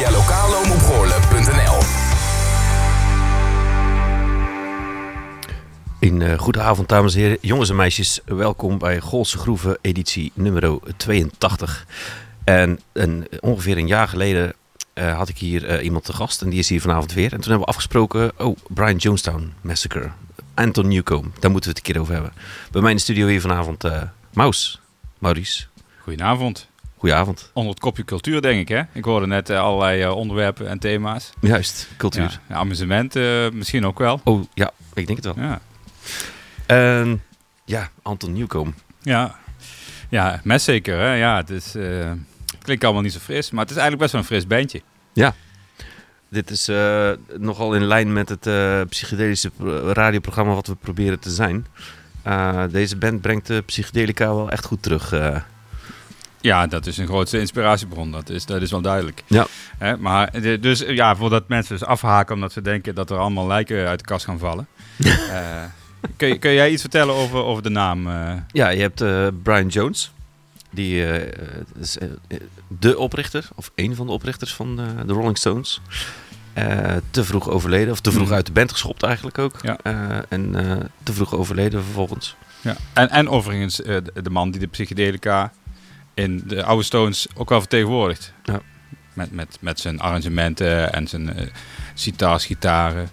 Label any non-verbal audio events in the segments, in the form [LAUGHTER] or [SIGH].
via lokaalomopgoorlen.nl. Een uh, goede avond, dames en heren, jongens en meisjes. Welkom bij Golse Groeven, editie nummer 82. En een, ongeveer een jaar geleden uh, had ik hier uh, iemand te gast en die is hier vanavond weer. En toen hebben we afgesproken, oh, Brian Jonestown Massacre. Anton Newcomb, daar moeten we het een keer over hebben. Bij mij in de studio hier vanavond uh, Maus, Maurice. Goedenavond. Goedenavond. Onder het kopje cultuur, denk ik, hè? Ik hoorde net allerlei onderwerpen en thema's. Juist, cultuur. Ja, amusement misschien ook wel. Oh, ja, ik denk het wel. Ja. En ja, Anton Newcomb. Ja, ja mes zeker. Hè? Ja, het is, uh, klinkt allemaal niet zo fris, maar het is eigenlijk best wel een fris bandje. Ja, dit is nogal in lijn met het psychedelische radioprogramma wat we proberen te zijn. deze band brengt de psychedelica wel echt goed terug. Ja, dat is een grootste inspiratiebron. Dat is, dat is wel duidelijk. Ja. Hè, maar dus ja, voordat mensen dus afhaken omdat ze denken dat er allemaal lijken uit de kast gaan vallen. [LAUGHS] kun, kun, jij iets vertellen over, over de naam? Uh? Ja, je hebt uh, Brian Jones. Die is de oprichter, of een van de oprichters van de Rolling Stones. te vroeg overleden, of te vroeg uit de band geschopt eigenlijk ook. Ja. en te vroeg overleden vervolgens. Ja. En, en overigens de man die de psychedelica in de oude Stones ook wel vertegenwoordigt. Ja. Met, met, met zijn arrangementen en zijn uh, citaars, gitaren.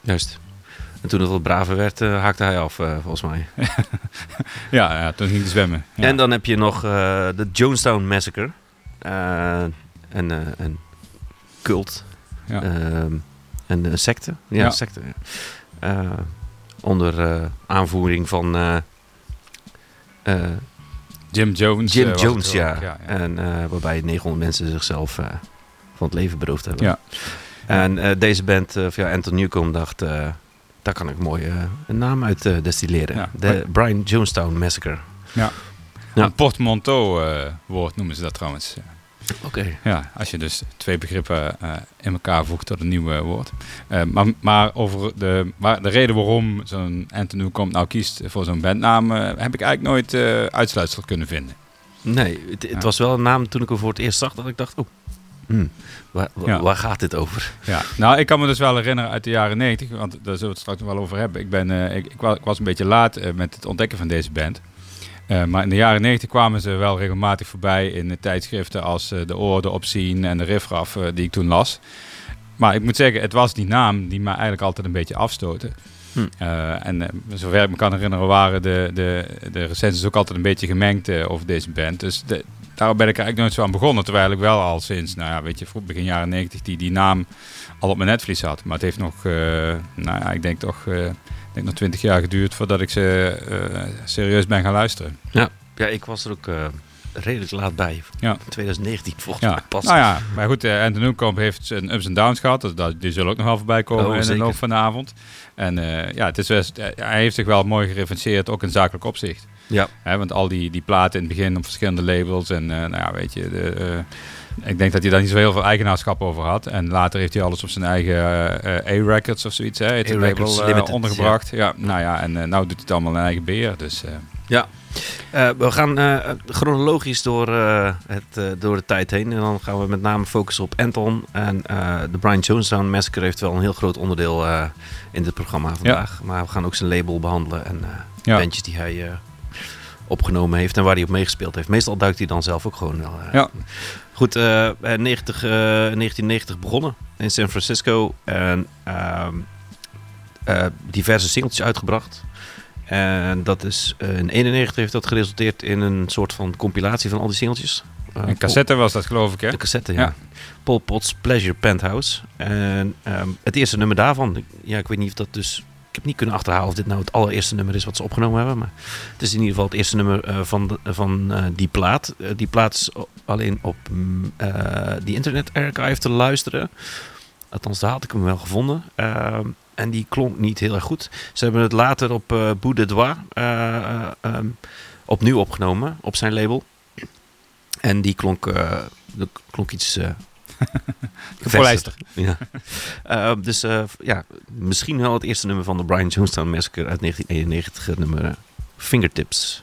Juist. En toen het wat braver werd, uh, haakte hij af, uh, volgens mij. [LAUGHS] ja, ja, toen ging hij zwemmen. Ja. En dan heb je nog de Jonestown Massacre. en een cult. Ja. een secte. Ja, Ja. secte. onder aanvoering van... Jim Jones. Jim was Jones, ja. En uh, waarbij 900 mensen zichzelf uh, van het leven beroofd hebben. Ja. En deze band, uh, ja, Anton Newcomb, dacht, daar kan ik mooi een naam uit destilleren. Ja. De Brian Jonestown Massacre. Ja. Ja. Een portmanteau-woord noemen ze dat trouwens. Oké. Ja, als je dus twee begrippen uh, in elkaar voegt tot een nieuw uh, woord. Uh, maar, maar over de, maar de reden waarom zo'n Anton Newcomb nou kiest voor zo'n bandnaam... heb ik eigenlijk nooit uitsluitsel kunnen vinden. Nee, het, het was wel een naam toen ik hem voor het eerst zag dat ik dacht, oh, hmm, waar, waar, Ja. waar gaat dit over? Ja, nou, ik kan me dus wel herinneren uit de jaren 90, want daar zullen we het straks nog wel over hebben. Ik, ben, eh, ik, ik, wa- ik was een beetje laat eh, met het ontdekken van deze band. Eh, maar in de jaren 90 kwamen ze wel regelmatig voorbij in de tijdschriften als eh, De Orde, Opzien en de Riffraff, eh, die ik toen las. Maar ik moet zeggen, het was die naam die mij eigenlijk altijd een beetje afstootte. Hm. En zover ik me kan herinneren waren de, de, de recensies ook altijd een beetje gemengd over deze band. Dus de, daar ben ik eigenlijk nooit zo aan begonnen. Terwijl ik wel al sinds, nou ja, weet je, vroeg begin jaren 90 die, die naam al op mijn netvlies had. Maar het heeft nog, nou ja, ik denk toch, denk nog twintig jaar geduurd voordat ik ze eh, serieus ben gaan luisteren. Ja, ja ik was er ook eh, redelijk laat bij. Ja. 2019 volgens Ja, mij pas. nou ja, maar goed, eh Anton Newcomb heeft zijn ups en downs gehad. Dus dat, die zullen ook nog wel voorbij komen Oh, in de loop van de avond. En ja, het is best, hij heeft zich wel mooi gereferentieerd, ook in zakelijk opzicht. Ja. Want al die, die platen in het begin op verschillende labels en nou ja, weet je, de, ik denk dat hij daar niet zo heel veel eigenaarschap over had. En later heeft hij alles op zijn eigen eh, eh, A-Records of zoiets, hè, het label, eh, ondergebracht. Ja. nou ja, en eh, nou doet hij het allemaal in eigen beheer. Dus Ja. We gaan chronologisch door, het, door de tijd heen. En dan gaan we met name focussen op Anton. En de Brian Jonestown Massacre heeft wel een heel groot onderdeel in dit programma vandaag. Maar we gaan ook zijn label behandelen en bandjes die hij opgenomen heeft en waar hij op meegespeeld heeft. Meestal duikt hij dan zelf ook gewoon wel. eh. Ja. Goed, eh, eh, 90, eh, 1990 begonnen in San Francisco. En ehm, eh, diverse singeltjes uitgebracht. En dat is eh, in 91 heeft dat geresulteerd in een soort van compilatie van al die singeltjes. Eh, een cassette was dat geloof ik, hè? de cassette, ja. Ja. Pol Pot's Pleasure Penthouse. En ehm, het eerste nummer daarvan, ja, ik weet niet of dat dus... Ik heb niet kunnen achterhalen of dit nou het allereerste nummer is wat ze opgenomen hebben. Maar het is in ieder geval het eerste nummer eh, van, van eh, die plaat. Eh, die plaat is alleen op mm, die Internet Archive te luisteren. Althans, daar had ik hem wel gevonden. En die klonk niet heel erg goed. Ze hebben het later op eh Bout eh, eh, ehm, opnieuw opgenomen op zijn label. En die klonk, klonk iets [LAUGHS] Gepolijster. ja. Eh, dus eh, ja, misschien wel het eerste nummer van de Brian Jonestown Massacre uit 1991, het nummer Fingertips.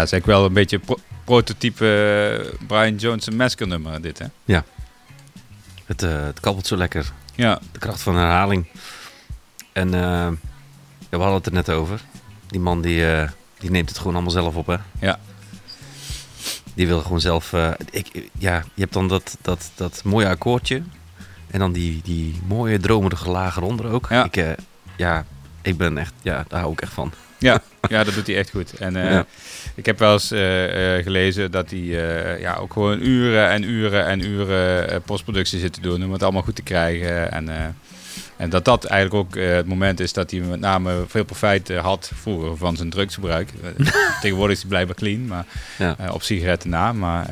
Ja, is eigenlijk wel een beetje pro- prototype eh, Brian Jones en Masker nummer dit, hè? Het, eh, het kabbelt zo lekker. Ja, De kracht van herhaling. En eh, ja, we hadden het er net over. Die man die, die neemt het gewoon allemaal zelf op, hè? Ja. Die wil gewoon zelf... ik, ja, je hebt dan dat, dat, dat mooie akkoordje. En dan die, die mooie dromerige lagen eronder ook. Ja. Ik, ja, ik ben echt... Ja, daar hou ik echt van. ja, [LAUGHS] ja, dat doet hij echt goed. En Ja. Ik heb wel eens eh, eh, gelezen dat hij eh, ja, ook gewoon uren en uren en uren postproductie zit te doen om het allemaal goed te krijgen. En, en dat dat eigenlijk ook het moment is dat hij met name veel profijt had vroeger van zijn drugsgebruik. [LAUGHS] Tegenwoordig is hij blijkbaar clean, maar Ja. op sigaretten na. Maar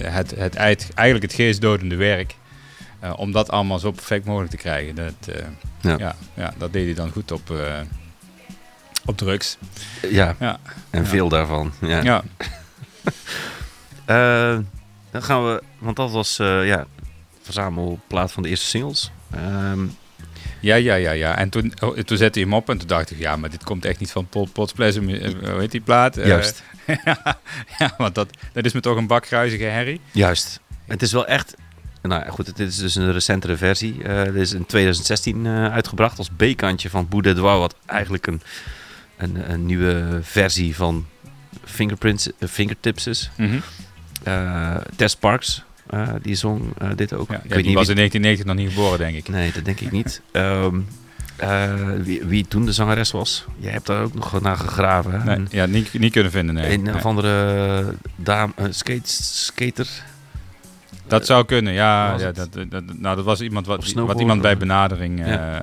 het, het, eigenlijk het geestdodende werk, om dat allemaal zo perfect mogelijk te krijgen, dat, Ja. ja. Ja, dat deed hij dan goed op, op drugs. Ja, Ja, en Ja. veel daarvan. Ja. ja. [LAUGHS] Eh, dan gaan we... Want dat was eh ja, verzamelplaat van de eerste singles. Ehm, Ja, ja, ja, ja. En toen, oh, toen zette hij hem op en toen dacht ik, ja, maar dit komt echt niet van Pol Pot's Pleasure, eh, hoe heet die plaat? Juist. [LAUGHS] ja, want dat, dat is me toch een bakgruizige herrie. Juist. Het is wel echt... Nou goed, dit is dus een recentere versie. Dit is in 2016 eh, uitgebracht als B-kantje van Doigt, wat eigenlijk een, een, een nieuwe versie van Fingerprints, eh, Fingertips is. Eh, Tess Sparks, eh, die zong eh, dit ook. Ja, Ik ja, weet die niet was in 1990 nog niet geboren, denk ik. Nee, dat denk ik niet. [LAUGHS] Ehm, eh, wie, wie toen de zangeres was. Jij hebt daar ook nog naar gegraven. Nee, ja, niet, niet kunnen vinden, nee. Een Nee. of andere dame, eh, skate, skater. Dat zou kunnen, ja. ja dat, dat, nou, dat was iemand wat, wat iemand bij benadering eh, Ja.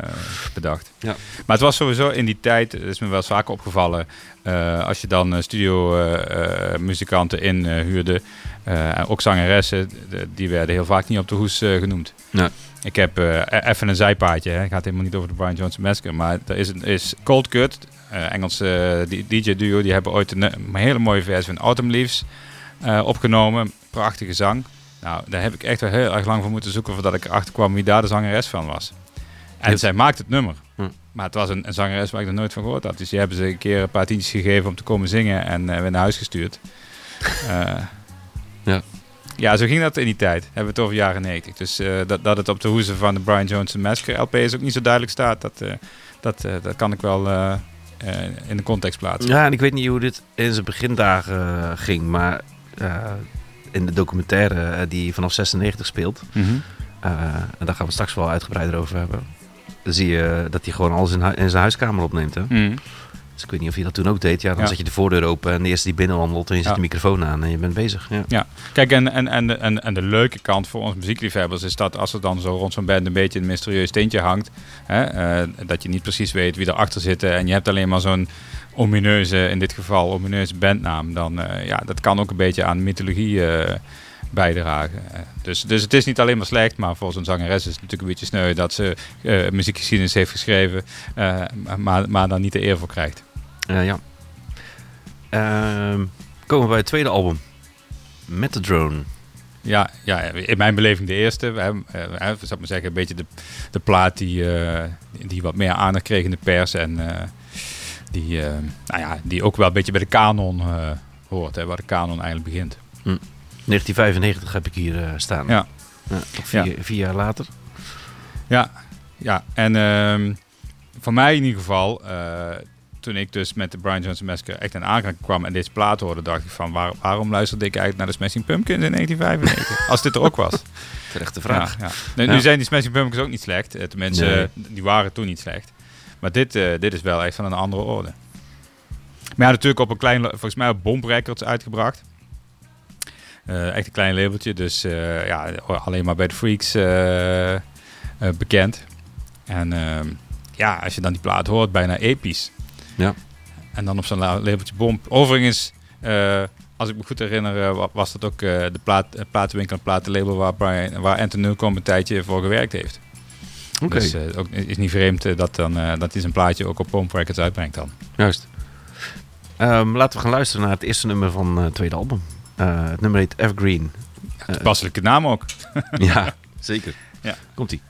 bedacht. Ja. Maar het was sowieso in die tijd, dat is me wel eens vaker opgevallen, eh, als je dan studio-muzikanten inhuurde, ook zangeressen, die werden heel vaak niet op de hoes eh, genoemd. Nee. Ik heb eh, e- even een zijpaadje, hè. het gaat helemaal niet over de Brian Johnson Massacre, maar er is, een- is Cold Cut, eh, Engelse DJ-duo, die hebben ooit een, een hele mooie versie van Autumn Leaves eh, opgenomen. Prachtige zang. Nou, daar heb ik echt wel heel erg lang voor moeten zoeken voordat ik erachter kwam wie daar de zangeres van was. En zij maakt het nummer. Hm. Maar het was een, een zangeres waar ik er nooit van gehoord had. Dus die hebben ze een keer een paar tientjes gegeven om te komen zingen en eh, weer naar huis gestuurd. [LAUGHS] Eh, Ja. Ja, zo ging dat in die tijd. Hebben we het over jaren 90. Dus eh, dat, dat het op de hoezen van de Brian Johnson Massacre LP is ook niet zo duidelijk staat. Dat, dat, dat kan ik wel in de context plaatsen. Ja, en ik weet niet hoe dit in zijn begindagen ging, maar in de documentaire eh, die vanaf 96 speelt, Mhm. eh, en daar gaan we straks wel uitgebreider over hebben, dan zie je dat hij gewoon alles in, in zijn huiskamer opneemt. Hè? Mhm. Dus ik weet niet of je dat toen ook deed. Ja, dan Ja. zet je de voordeur open en de eerste die binnenwandelt en je zet Ja. de microfoon aan en je bent bezig. Ja. Kijk, en, en, en, de- en, en de leuke kant voor ons muziekliefhebbers is dat als er dan zo rond zo'n band een beetje een mysterieus tintje hangt, hè, eh, dat je niet precies weet wie erachter zit en je hebt alleen maar zo'n omineuze, in dit geval omineuze bandnaam, dan uh, ja, dat kan ook een beetje aan mythologie uh, bijdragen. Uh, dus, dus het is niet alleen maar slecht, maar voor zo'n zangeres is het natuurlijk een beetje sneu dat ze uh, muziekgeschiedenis heeft geschreven, uh, maar, maar daar niet de eer voor krijgt. Uh, ja. Uh, komen we bij het tweede album. Met de drone. Ja, ja, in mijn beleving de eerste. We hebben, uh, zou ik maar zeggen, een beetje de, de plaat die, die wat meer aandacht kreeg in de pers. En die, nou ja, die ook wel een beetje bij de kanon uh, hoort, hè, waar de kanon eigenlijk begint. Hm. 1995 heb ik hier uh, staan. Ja. vier, ja. vier, jaar later. Ja, ja. en uh, voor mij in ieder geval, toen ik dus met de Brian Johnson Massacre echt in aanraking kwam en deze plaat hoorde, dacht ik van waar, waarom luisterde ik eigenlijk naar de Smashing Pumpkins in 1995? als dit er ook was. [LAUGHS] Terechte vraag. Ja, ja. Nu, nu, zijn die Smashing Pumpkins ook niet slecht. Tenminste, nee. die waren toen niet slecht. Maar dit, uh, dit is wel echt van een andere orde. Maar ja, natuurlijk op een klein, volgens mij op Bomb Records uitgebracht. Uh, echt een klein labeltje, dus uh, ja, alleen maar bij de Freaks bekend. En ehm, ja, als je dan die plaat hoort, bijna episch. Ja. En dan op zo'n labeltje Bomb. Overigens, als ik me goed herinner, was dat ook de plaat, platenwinkel en platenlabel waar, Brian, waar Anton Newcomb een tijdje voor gewerkt heeft. Okay. Dus uh, ook, is niet vreemd dat, dan, uh, dat hij zijn plaatje ook op Pomp Records uitbrengt dan. Juist. Um, laten we gaan luisteren naar het eerste nummer van het tweede album. Het nummer heet Evergreen. Ja, toepasselijke naam ook. [LAUGHS] ja, zeker. Ja. Komt-ie.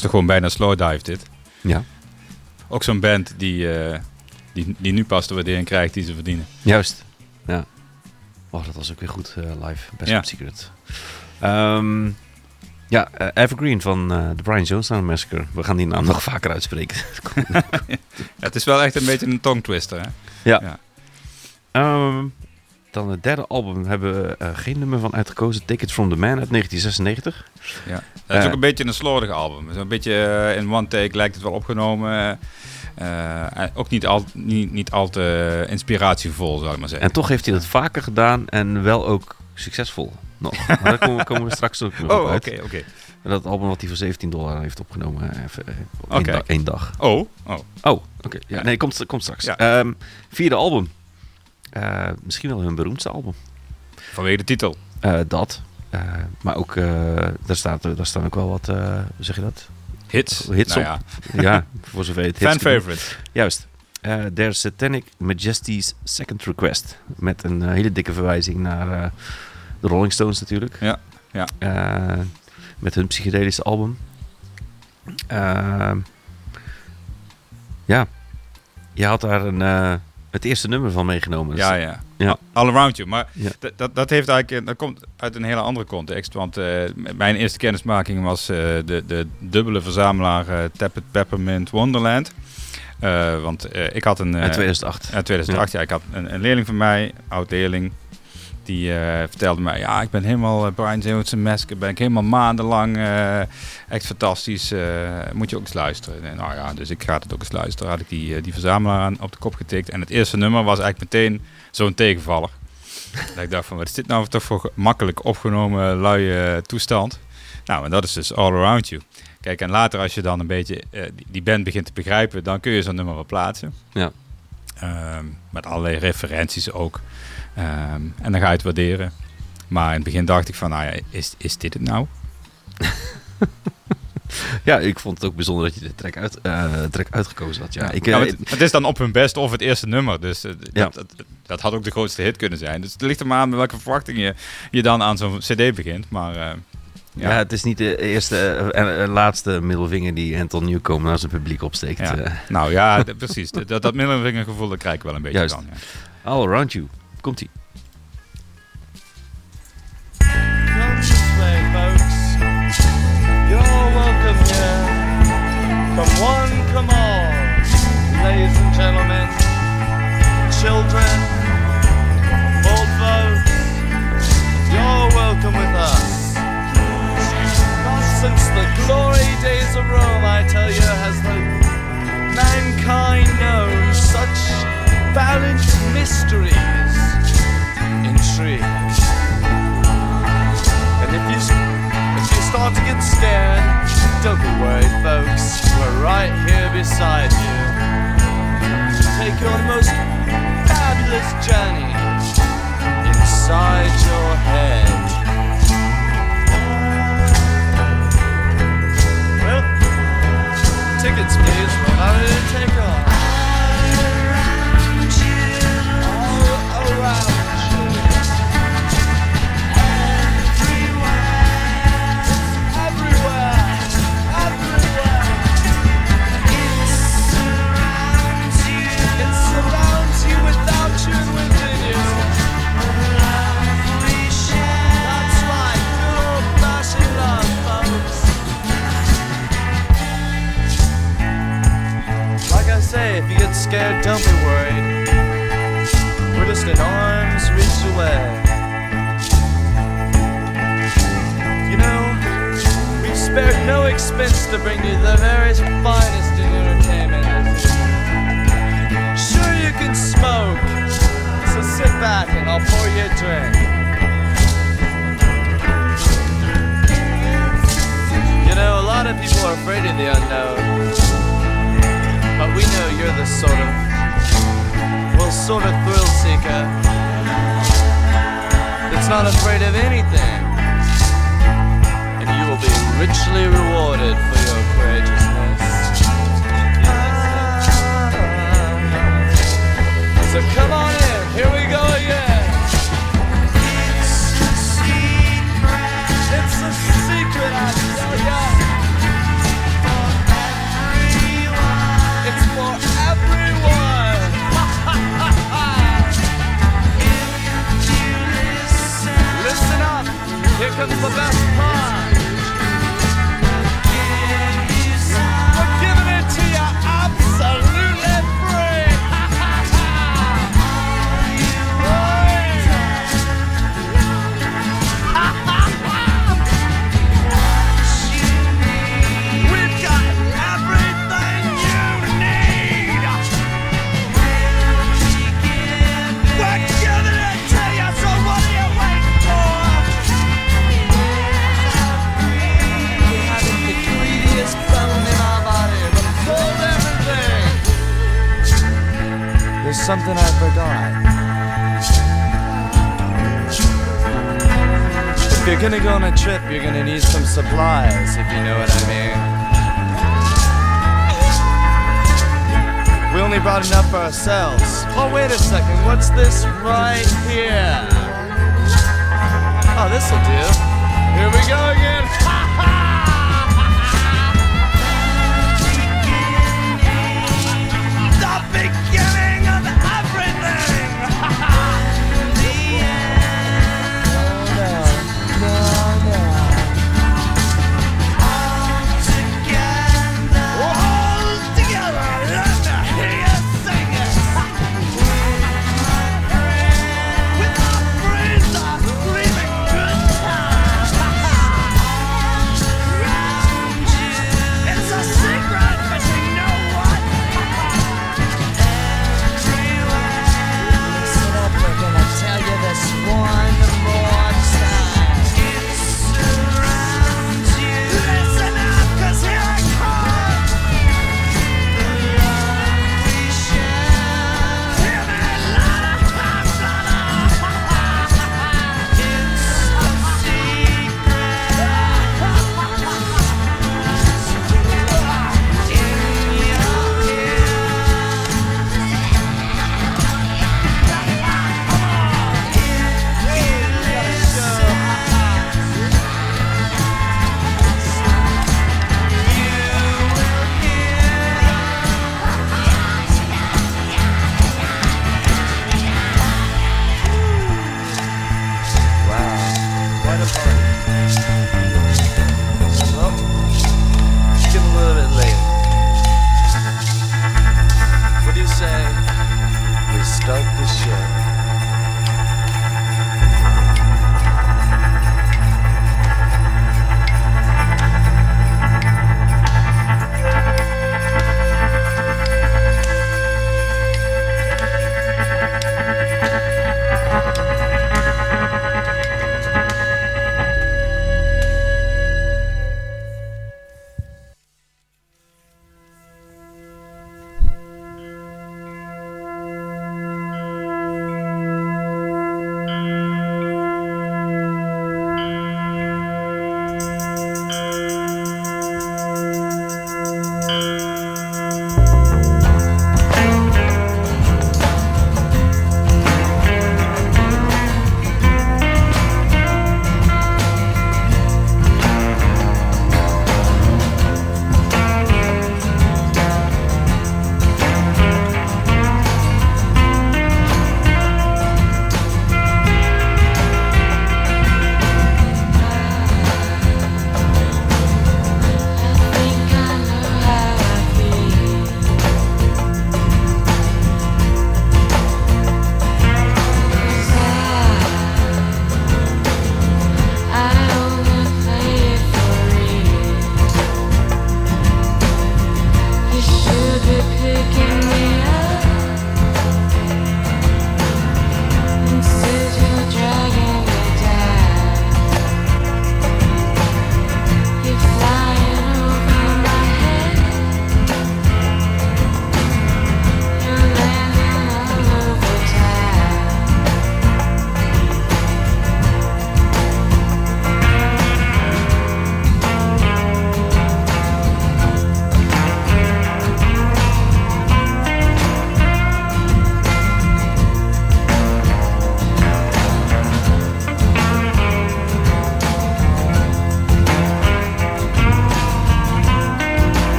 Is toch gewoon bijna slowdive dit. Ja, Ook zo'n band die, eh, die, die nu pas de waardering krijgt die ze verdienen. juist. Ja. Oh, dat was ook weer goed eh, live. Best Ja. Secret. Ehm, ja, eh, Evergreen van eh, de Brian Jonestown Massacre. We gaan die naam nog vaker uitspreken. [LAUGHS] Ja, het is wel echt een beetje een tongue twister. Hè? Ja. Ja. Ehm, dan het derde album hebben we eh, geen nummer van uitgekozen. Take It From The Man uit 1996. Ja. Het is Eh. ook een beetje een slordig album. Zo'n beetje eh, in one take lijkt het wel opgenomen. Eh, eh, ook niet al, niet, niet al te inspiratievol, zou ik maar zeggen. En toch heeft hij dat vaker gedaan en wel ook succesvol nog. [LAUGHS] Maar daar komen, we- komen we straks ook nog op oh, oké, uit. oké. Dat album wat hij voor 17 dollar heeft opgenomen. eh, Even, eh, op één, Oké. da- één dag. Oh, oh. Oh, oké. Ja, Ja. nee, komt, komt straks. Ja. Ehm, vierde album. Eh, misschien wel hun beroemdste album. vanwege de titel. Eh, dat. Eh, maar ook, daar, staat, daar staan ook wel wat, hoe zeg je dat? Hits. Hits nou op. ja, ja, [LAUGHS] voor zover je het hits fan favorite. Juist. Their Satanic Majesty's Second Request. Met een hele dikke verwijzing naar de Rolling Stones natuurlijk. Ja, ja. Met hun psychedelische album. Ja. Je had daar een, het eerste nummer van meegenomen. Dus- Ja, ja. Ja. All Around You. Maar Ja. dat, dat, heeft eigenlijk, eh, dat komt uit een hele andere context. Want eh, mijn eerste kennismaking was eh, de, de dubbele verzamelaar Tappet Peppermint Wonderland. Want ik had een... Uit 2008. Ja, 2008. Ja. ik had een, een leerling van mij, oud leerling, die eh, vertelde mij, ja, ik ben helemaal uh, Brian Jones Massacre, ben ik helemaal maandenlang, eh, echt fantastisch, eh, moet je ook eens luisteren. En, nou ja, dus ik ga het ook eens luisteren. Had ik die, eh, die verzamelaar aan, op de kop getikt en het eerste nummer was eigenlijk meteen zo'n tegenvaller. [LAUGHS] dat ik dacht van, wat is dit nou toch voor makkelijk opgenomen, luie toestand? Nou, en dat is dus All Around You. Kijk, en later als je dan een beetje eh, die, die band begint te begrijpen, dan kun je zo'n nummer wel plaatsen. Ja. Ehm, met allerlei referenties ook. Ehm, en dan ga je het waarderen. Maar in het begin dacht ik van, nou ja, is, is dit het nou? [LAUGHS] Ja, ik vond het ook bijzonder dat je de track, uit, eh, track uitgekozen had. Ja, ik, Ja, eh, het, het is dan op hun best of het eerste nummer. Dus eh, Ja. dat, dat, dat had ook de grootste hit kunnen zijn. Dus het ligt er maar aan met welke verwachting je, je dan aan zo'n cd begint. Maar ja. ja, het is niet de eerste en laatste middelvinger die Anton Newcomer naar zijn publiek opsteekt. Nou ja, [LAUGHS] precies. Dat, dat middelvingergevoel dat krijg ik wel een beetje Juist. van. All Around You. Komt-ie. Come one, come all. Ladies and gentlemen, children, old folks, you're welcome with us. Not since the glory days of Rome, I tell you, has the mankind known such valiant mysteries, intrigues. And if you if you start to get scared, don't be worried, folks. We're right here beside you. Take you on the most fabulous journey inside your head. Well, tickets, please. About ready to take off. All around you. everywhere, say, if you get scared, don't be worried. We're just an arm's reach away. You know, we've spared no expense to bring you the very finest in entertainment. Sure, you can smoke, so sit back and I'll pour you a drink. You know, a lot of people are afraid of the unknown, we know you're the sort of, well, sort of thrill seeker that's not afraid of anything and you will be richly rewarded for your courageousness. So come on in, here we go again. It's a secret, It's the secret, I tell ya. [LAUGHS] Here comes the best part. There's something I forgot. If you're gonna go on a trip, you're gonna need some supplies, if you know what I mean. We only brought enough for ourselves. Oh, wait a second, what's this right here? Oh, this'll do. Here we go again.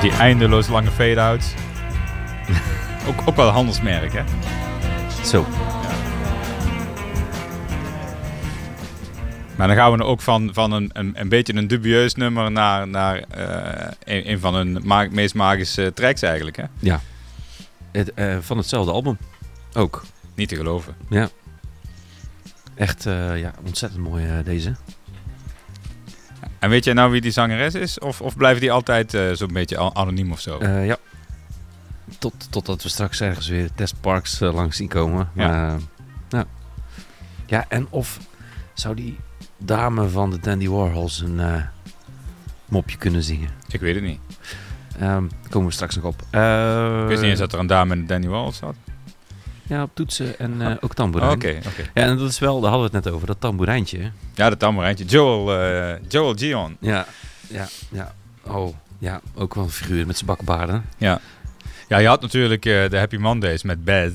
Die eindeloos lange fade-outs. [LAUGHS] ook, ook wel een handelsmerk, hè? Zo. Maar dan gaan we ook van, van een, een, een beetje een dubieus nummer naar, naar eh, een, een van hun ma- meest magische tracks eigenlijk. Hè? Ja. Het, eh, van hetzelfde album. Ook. Niet te geloven. Ja. Echt eh, ja, ontzettend mooi deze. En weet jij nou wie die zangeres is? Of, of blijven die altijd eh, zo'n beetje an- anoniem of zo? Eh, ja. Tot, totdat we straks ergens weer Test Parks eh, langs zien komen. Ja. Maar, ja. ja, en of zou die dame van de Dandy Warhols een mopje kunnen zingen? Ik weet het niet. Daar komen we straks nog op. Ik wist niet eens dat er een dame in Danny Walls zat. Ja, op toetsen en eh, ook tamboerijn. Oké, oké. Ja, en dat is wel, daar hadden we het net over, dat tamboerijntje. Ja, dat tamboerijntje. Joel, eh, Joel Gion. Ja, ja, ja. Oh, ja, ook wel een figuur met zijn bakkenbaarden. Ja. ja, je had natuurlijk eh, de Happy Mondays met Beth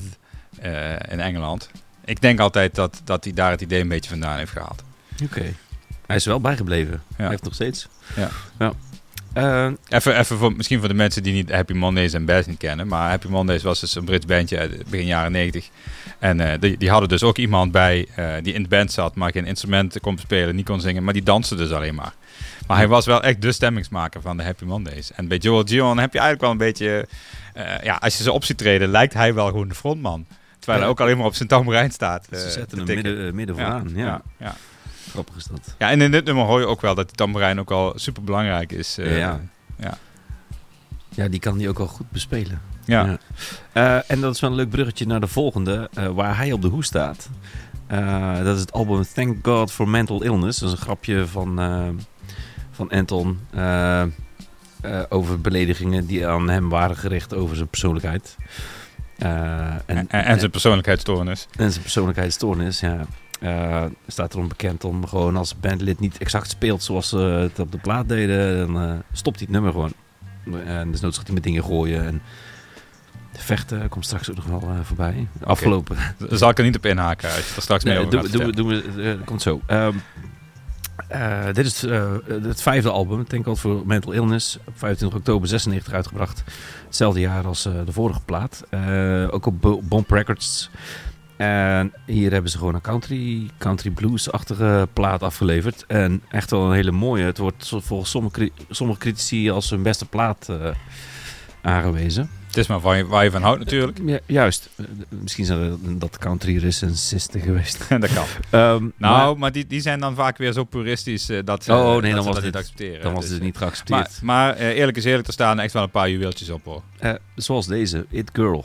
eh, in Engeland. Ik denk altijd dat, dat hij daar het idee een beetje vandaan heeft gehaald. Oké. Hij is wel bijgebleven. Ja. Hij heeft nog steeds. Ja. ja. Eh, Even, even voor, misschien voor de mensen die niet Happy Mondays en Beth niet kennen. Maar Happy Mondays was dus een Brits bandje uit begin jaren 90. En eh, die, die hadden dus ook iemand bij eh, die in de band zat, maar geen instrumenten kon spelen, niet kon zingen. Maar die danste dus alleen maar. Maar hij was wel echt de stemmingsmaker van de Happy Mondays. En bij Joel Gion heb je eigenlijk wel een beetje... eh, ja, als je ze op ziet treden, lijkt hij wel gewoon de frontman. Terwijl hij ook alleen maar op zijn tamboerijn staat. eh, ze zetten te hem midden, midden vooraan. Ja, ja, ja. Grappig is dat. Ja, en in dit nummer hoor je ook wel dat die tamboerijn ook al super belangrijk is. eh, Ja. ja. Ja, die kan hij ook wel goed bespelen. Ja. Eh, en dat is wel een leuk bruggetje naar de volgende, eh, waar hij op de hoes staat. Dat is het album Thank God for Mental Illness. Dat is een grapje van, van Anton over beledigingen die aan hem waren gericht over zijn persoonlijkheid. En, En, en, en zijn persoonlijkheidsstoornis. en zijn persoonlijkheidsstoornis, ja. Eh, staat erom bekend om gewoon als bandlid niet exact speelt zoals ze het op de plaat deden, dan eh, stopt hij het nummer gewoon. En dus gaat hij met dingen gooien. En de vechten komt straks ook nog wel eh, voorbij. Afgelopen. Daar zal ik er niet op inhaken als je er straks mee Nee, over eh, komt zo. Ehm, eh, dit is het vijfde album, Thank God for Mental Illness. Op 25 oktober 96 uitgebracht. Hetzelfde jaar als de vorige plaat. Ook op Bo- Bomb Records. En hier hebben ze gewoon een country, country blues-achtige plaat afgeleverd. En echt wel een hele mooie. Het wordt volgens sommige, sommige critici als hun beste plaat eh, aangewezen. Het is maar waar je, waar je van houdt natuurlijk. Ja, juist. Eh, Misschien zijn dat country recensisten geweest. dat kan. [LAUGHS] Ehm, maar- Nou, maar die, die zijn dan vaak weer zo puristisch eh, dat ze, Oh, nee, dat dan ze was dat dit- niet accepteren. Dan was Dus, het niet Maar, geaccepteerd. maar eh, eerlijk is eerlijk, er staan echt wel een paar juweeltjes op hoor. Zoals deze, It Girl.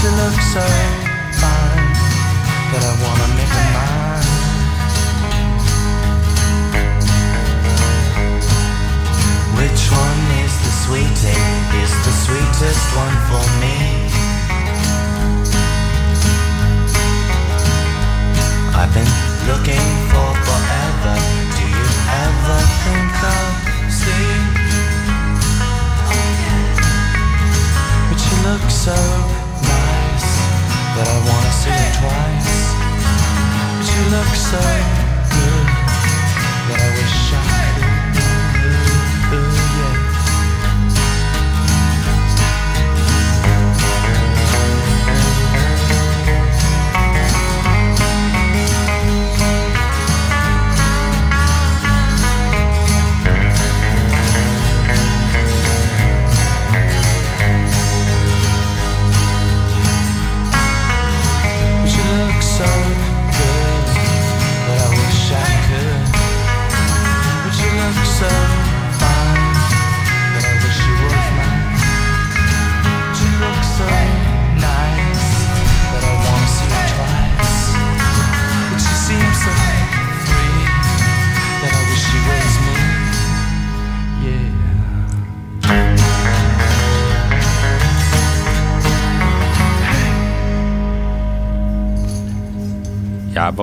she looks so fine that I wanna make her mine. Which one is the sweetest? Is the sweetest one for me? I've been looking for forever. Do you ever think of sleep? But she looks so that I wanna see her twice. But she looks so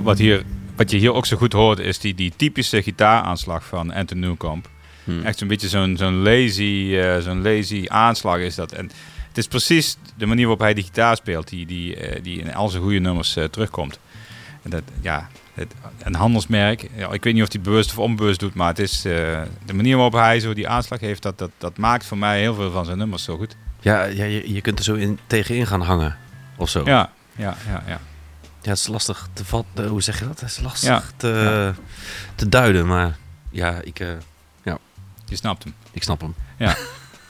wat, hier, wat je hier ook zo goed hoort, is die, die typische gitaaraanslag van Anton Newcomb. Hmm. Echt zo'n beetje zo'n zo'n lazy, eh, zo'n lazy aanslag is dat. En het is precies de manier waarop hij die gitaar speelt, die, die, eh, die in al zijn goede nummers eh, terugkomt. En dat, ja, het, een handelsmerk. Ja, ik weet niet of hij bewust of onbewust doet, maar het is de manier waarop hij zo die aanslag heeft, dat, dat, dat maakt voor mij heel veel van zijn nummers zo goed. Ja, ja je, je kunt er zo in, tegenin gaan hangen. Of zo. Ja, ja, ja, ja. Ja, het is lastig te vatten. Hoe zeg je dat? Het is lastig Ja. te, Ja. te duiden. Maar ja, ik, eh, Je snapt hem. ik snap hem. Ja.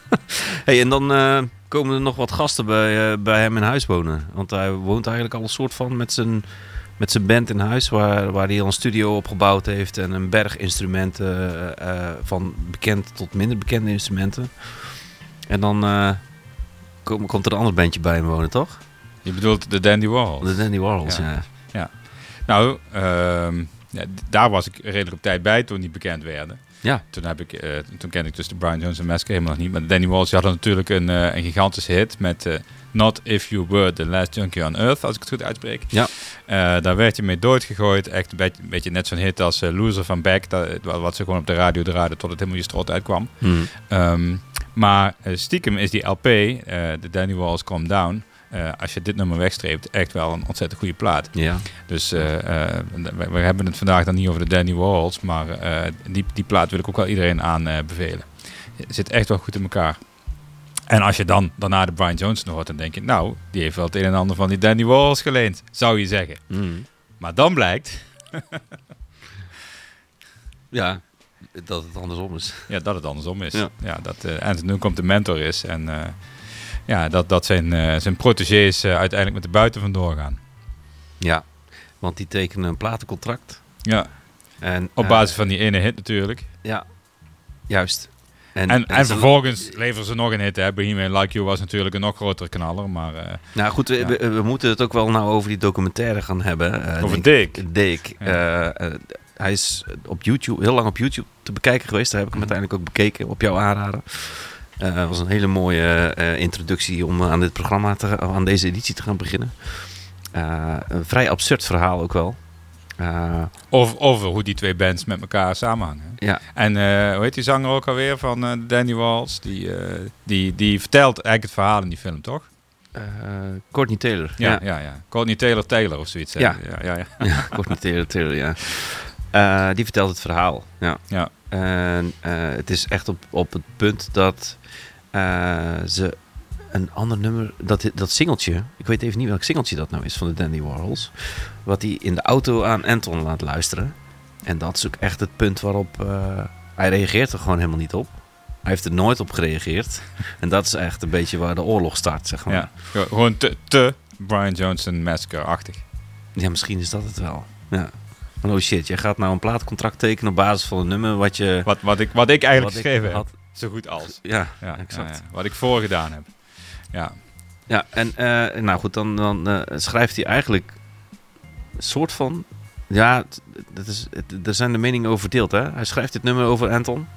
[LAUGHS] hey, en dan eh, komen er nog wat gasten bij, eh, bij hem in huis wonen. Want hij woont eigenlijk al een soort van met zijn, met zijn band in huis. Waar, waar hij al een studio opgebouwd heeft. En een berg instrumenten. eh, eh, van bekend tot minder bekende instrumenten. En dan eh, kom- komt er een ander bandje bij hem wonen, toch? Je bedoelt de Dandy Warhol. De Dandy Warhols, Ja. ja. Nou, ehm, ja, daar was ik redelijk op tijd bij toen die bekend werden. Ja. Toen, heb ik, eh, toen kende ik dus de Brian Jones en Massacre helemaal nog niet. Maar de Danny Walsh die hadden natuurlijk een, eh, een gigantische hit met eh, Not If You Were The Last Junkie On Earth, als ik het goed uitspreek. Ja. Daar werd je mee doodgegooid. Echt een beetje, een beetje net zo'n hit als Loser van Beck. Dat, wat ze gewoon op de radio draaiden tot het helemaal je strot uitkwam. Hmm. Ehm, maar stiekem is die LP, de Danny Walls Calm Down, eh, als je dit nummer wegstreept, echt wel een ontzettend goede plaat. Ja. Dus eh, eh, we, we hebben het vandaag dan niet over de Danny Warhols, maar die, die plaat wil ik ook wel iedereen aanbevelen. Het zit echt wel goed in elkaar. En als je dan daarna de Brian Jones nog hoort, dan denk je, nou, die heeft wel het een en ander van die Danny Warhols geleend, zou je zeggen. Hmm. Maar dan blijkt [LAUGHS] Ja, dat het andersom is. ja, dat het andersom is. Ja. Ja. dat uh, Anthony Newcomb de mentor is en ja, dat, dat zijn, eh, zijn protégés eh, uiteindelijk met de buiten vandoor gaan. Ja, want die tekenen een platencontract. Ja, En, op eh, basis van die ene hit natuurlijk. ja, juist. En, en, vervolgens leveren ze nog een hit. Hè. Bohemian Like You was natuurlijk een nog grotere knaller. Maar Nou goed, we, Ja. we, we moeten het ook wel nou over die documentaire gaan hebben. eh, over Dick. Dick. Ja. hij is op YouTube, heel lang op YouTube te bekijken geweest. Daar heb ik hem uiteindelijk ook bekeken op jouw aanraden. Eh, Het was een hele mooie eh, introductie om aan dit programma, te, aan deze editie te gaan beginnen. Eh, een vrij absurd verhaal ook wel. Over, over hoe die twee bands met elkaar samenhangen. ja, En hoe heet die zanger ook alweer van Danny Walls? Die, die, die vertelt eigenlijk het verhaal in die film, toch? eh, Courtney Taylor. Ja, ja, ja. Courtney Taylor Taylor of zoiets. hè? Ja. ja, ja, ja. Ja, Courtney Taylor, Taylor, ja. Die vertelt het verhaal. Ja. Ja. En eh, het is echt op, op het punt dat eh, ze een ander nummer, dat, dat singeltje, ik weet even niet welk singeltje dat nou is van de Dandy Warhols, wat hij in de auto aan Anton laat luisteren. En dat is ook echt het punt waarop eh, hij reageert er gewoon helemaal niet op. Hij heeft er nooit op gereageerd. [LAUGHS] En dat is echt een beetje waar de oorlog start, zeg maar. ja. Gewoon te, te Brian Johnson Massacre-achtig. Ja, misschien is dat het wel. Ja. Van, oh shit, jij gaat nou een plaatcontract tekenen op basis van een nummer wat je... Wat, wat, ik, wat ik eigenlijk wat ik geschreven had. heb. Zo goed als. Ja, Ja, exact. ja, ja. Wat ik voor gedaan heb. Ja. Ja, en eh, nou goed, dan, dan eh, schrijft hij eigenlijk een soort van... Ja, dat is, er zijn de meningen over verdeeld, hè? Hij schrijft dit nummer over Anton.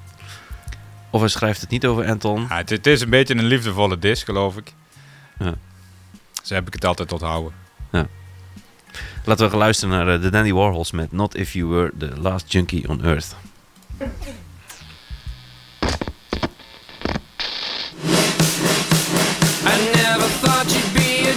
Of hij schrijft het niet over Anton. Ja, het, het is een beetje een liefdevolle disc, geloof ik. Ja. Zo heb ik het altijd onthouden. Laten we gaan luisteren naar eh, de Dandy Warhols met Not If You Were The Last Junkie On Earth. I never thought you'd be a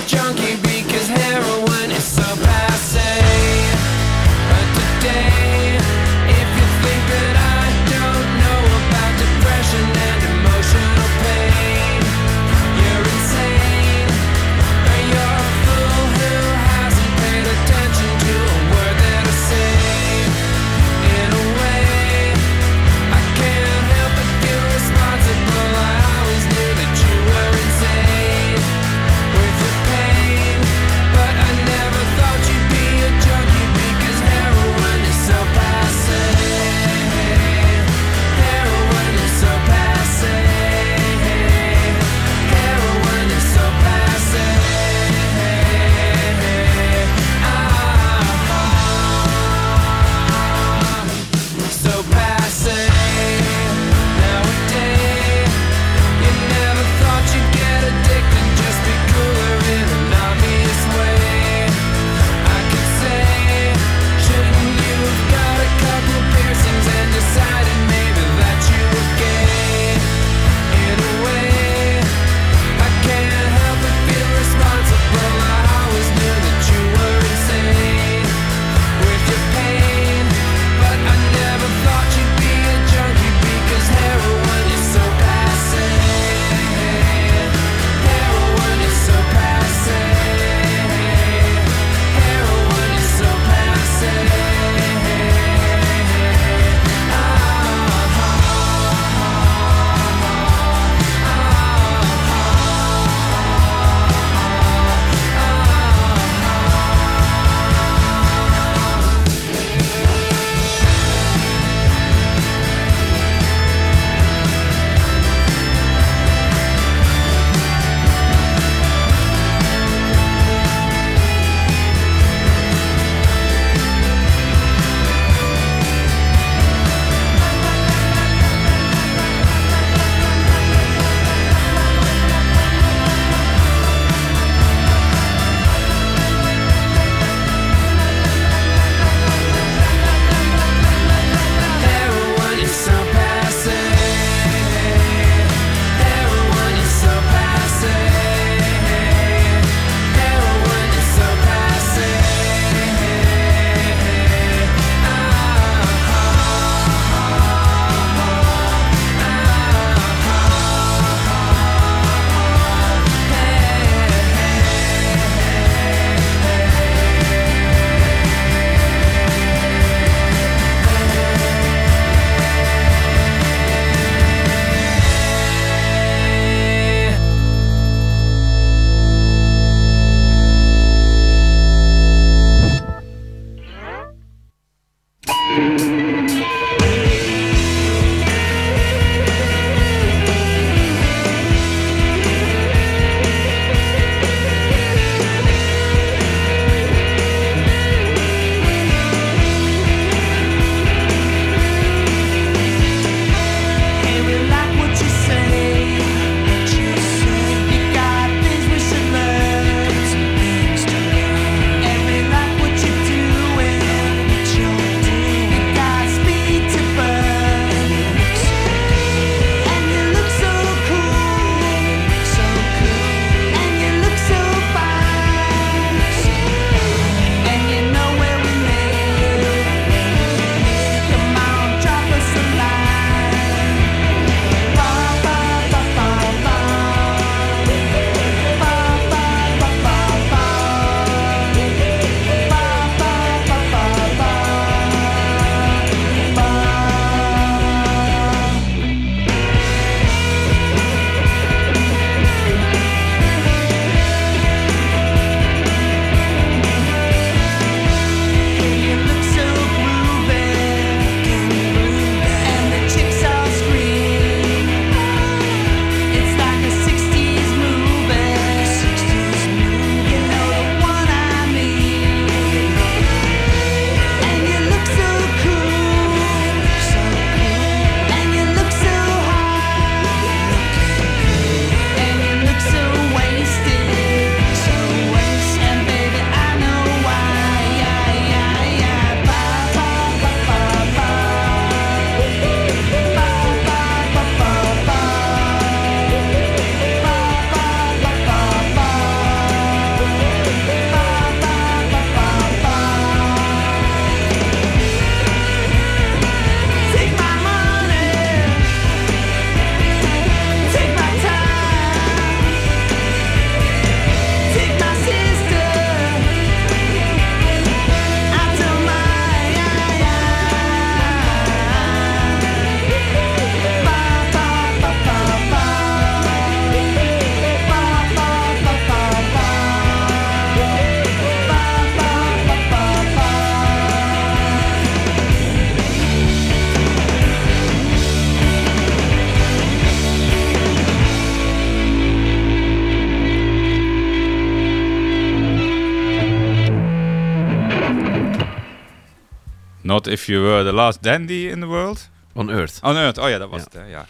if you were the last dandy in the world. On Earth. On Earth. Oh ja, dat was Ja. het. Hè? Ja.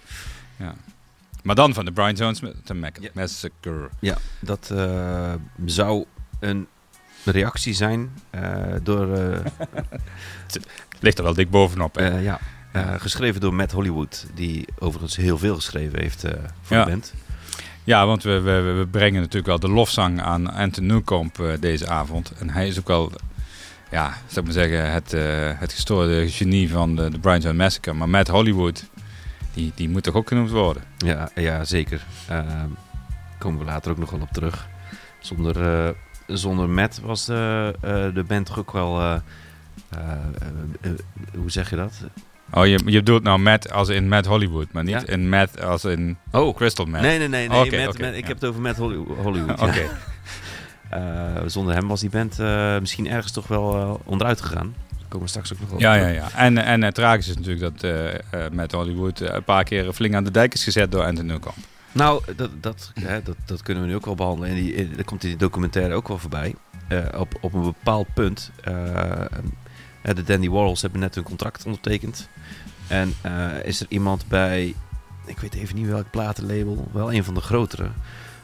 ja. Maar dan van de Brian Jones Mac- Ja. Massacre. Ja, dat eh, zou een reactie zijn eh, door, eh, [LAUGHS] Ligt er wel dik bovenop. Hè? ja, geschreven door Matt Hollywood, die overigens heel veel geschreven heeft voor Ja. de band. Ja, want we, we, we brengen natuurlijk wel de lofzang aan Anton Newcomb deze avond. En hij is ook wel, ja, zou ik maar zeggen, het, eh, het gestoorde genie van de, de Brian Jones Massacre. Maar Matt Hollywood, die, die moet toch ook genoemd worden? Ja, ja zeker. Daar komen we later ook nog wel op terug. Zonder, eh, zonder Matt was de, eh, de band toch ook wel... hoe zeg je dat? Oh, je, je bedoelt nou Matt als in Matt Hollywood, maar niet Ja. in Matt als in Oh, Crystal Matt. nee, nee, nee. nee Oké, Matt- ik ja. heb het over Matt Holly- Hollywood. [LAUGHS] Oké. Eh, zonder hem was die band eh, misschien ergens toch wel eh, onderuit gegaan. Daar komen we straks ook nog op. Ja, ja, ja. En, en het tragische is natuurlijk dat Matt Hollywood een paar keer flink aan de dijk is gezet door Anton Newcomb. Nou, dat, dat, hè, dat, dat kunnen we nu ook wel behandelen. En die, dat komt in die documentaire ook wel voorbij. Op, op een bepaald punt. eh, de Dandy Warhols hebben net hun contract ondertekend. En is er iemand bij, ik weet even niet welk platenlabel, wel een van de grotere.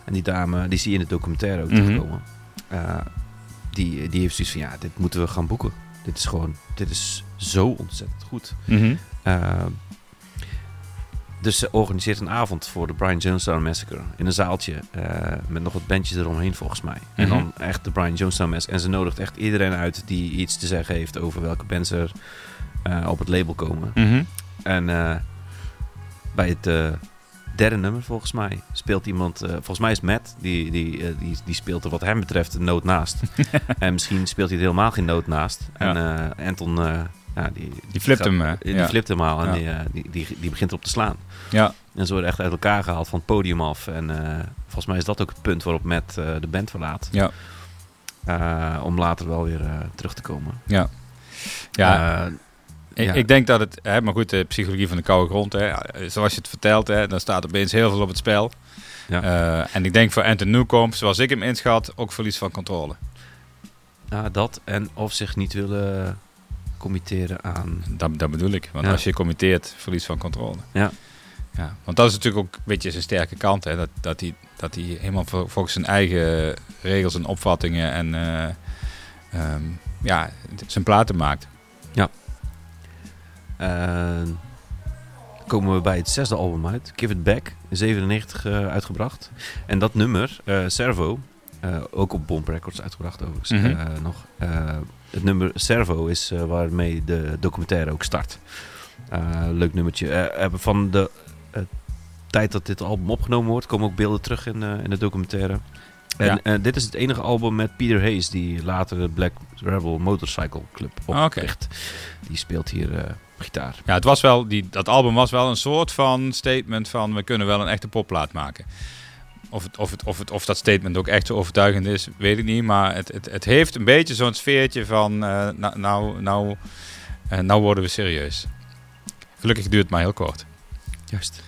En die dame, die zie je in de documentaire ook Mhm. terugkomen. Eh, die, die heeft zoiets van, ja, dit moeten we gaan boeken. Dit is gewoon, dit is zo ontzettend goed. Uh, dus ze organiseert een avond voor de Brian Jonestown Massacre in een zaaltje uh, met nog wat bandjes eromheen volgens mij. En dan echt de Brian Jonestown Massacre. En ze nodigt echt iedereen uit die iets te zeggen heeft over welke bands er op het label komen. Mm-hmm. En bij het derde nummer volgens mij speelt iemand, uh, volgens mij is Matt, die, die, uh, die, die speelt er wat hem betreft een noot naast. [LAUGHS] en misschien speelt hij er helemaal geen noot naast. En ja. Anton ja, die, die flipt hem. Uh, die ja. flipt hem al en Ja. die, die, die, die begint erop te slaan. Ja. En ze worden echt uit elkaar gehaald van het podium af. En uh, volgens mij is dat ook het punt waarop Matt uh, de band verlaat. Ja. Uh, om later wel weer terug te komen. Ja. Ja. Ik, ja. ik, denk dat het, hè, maar goed, de psychologie van de koude grond, hè, zoals je het vertelt, hè, dan staat opeens heel veel op het spel. Ja. Uh, en ik denk voor Anton Newcomb, zoals ik hem inschat, ook verlies van controle. Ja, dat en of zich niet willen committeren aan... Dat, dat bedoel ik, want Ja. als je committeert, verlies van controle. Ja. ja. Want dat is natuurlijk ook een beetje zijn sterke kant, hè, dat, dat, hij, dat hij helemaal vol- volgens zijn eigen regels en opvattingen en uh, um, ja, zijn platen maakt. Uh, komen we bij het zesde album uit, Give It Back, in 97 uh, uitgebracht. En dat nummer, uh, Servo, uh, ook op Bomb Records uitgebracht overigens Mhm. nog. Het nummer Servo is waarmee de documentaire ook start. Leuk nummertje. Van de tijd dat dit album opgenomen wordt, komen ook beelden terug in, in de documentaire. En Ja. uh, dit is het enige album met Peter Hayes, die later de Black Rebel Motorcycle Club Ah, opricht. Die speelt hier uh, gitaar. Ja, het was wel, die, dat album was wel een soort van statement van we kunnen wel een echte popplaat maken. Of, het, of, het, of, het, of dat statement ook echt zo overtuigend is, weet ik niet. Maar het, het, het heeft een beetje zo'n sfeertje van uh, nou, nou, nou, uh, nou worden we serieus. Gelukkig duurt het maar heel kort. Juist.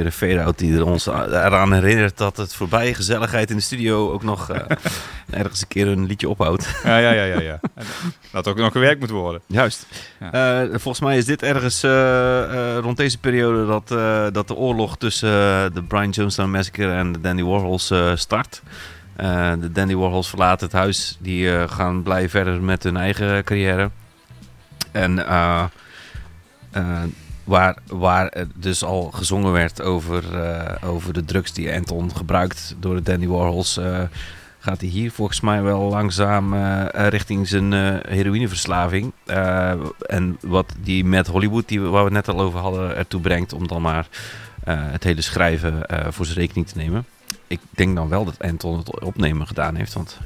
Weer een fade-out die er ons eraan herinnert dat het voorbij gezelligheid in de studio ook nog eh, [LAUGHS] ergens een keer een liedje ophoudt. Ja, ja, ja, ja. ja. En dat ook nog gewerkt moet worden. Juist. Ja. Eh, volgens mij is dit ergens eh, rond deze periode dat, dat de oorlog tussen de Brian Jonestown Massacre en de Dandy Warhols start. De Dandy Warhols verlaten het huis. Die gaan blij verder met hun eigen carrière. En waar, waar dus al gezongen werd over, eh, over de drugs die Anton gebruikt door de Dandy Warhols... eh, gaat hij hier volgens mij wel langzaam eh, richting zijn heroïneverslaving. En wat die met Hollywood, die, waar we het net al over hadden, ertoe brengt om dan maar het hele schrijven voor zijn rekening te nemen. Ik denk dan wel dat Anton het opnemen gedaan heeft, want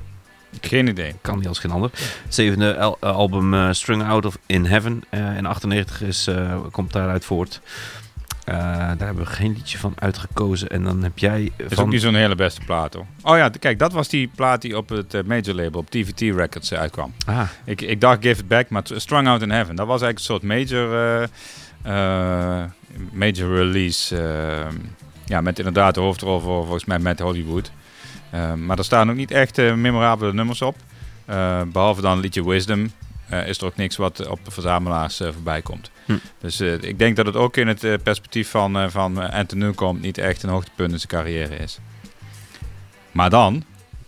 Geen idee. kan niet als geen ander. Zevende al- eh, album eh, Strung Out of In Heaven eh, in 98 is, komt daaruit voort. Daar hebben we geen liedje van uitgekozen. En dan heb jij Dat is van... ook niet zo'n hele beste plaat hoor. Oh ja, kijk, dat was die plaat die op het major label, op TVT Records uitkwam. Ah, Ik, ik dacht Give It Back, maar Strung Out in Heaven, dat was eigenlijk een soort major, major release. ja, met inderdaad de hoofdrol voor volgens mij met Hollywood. Eh, maar er staan ook niet echt eh, memorabele nummers op. Eh, behalve dan het liedje Wisdom is er ook niks wat op de verzamelaars voorbij komt. Hm. Dus ik denk dat het ook in het perspectief van, van Anton Newcomb niet echt een hoogtepunt in zijn carrière is. Maar dan,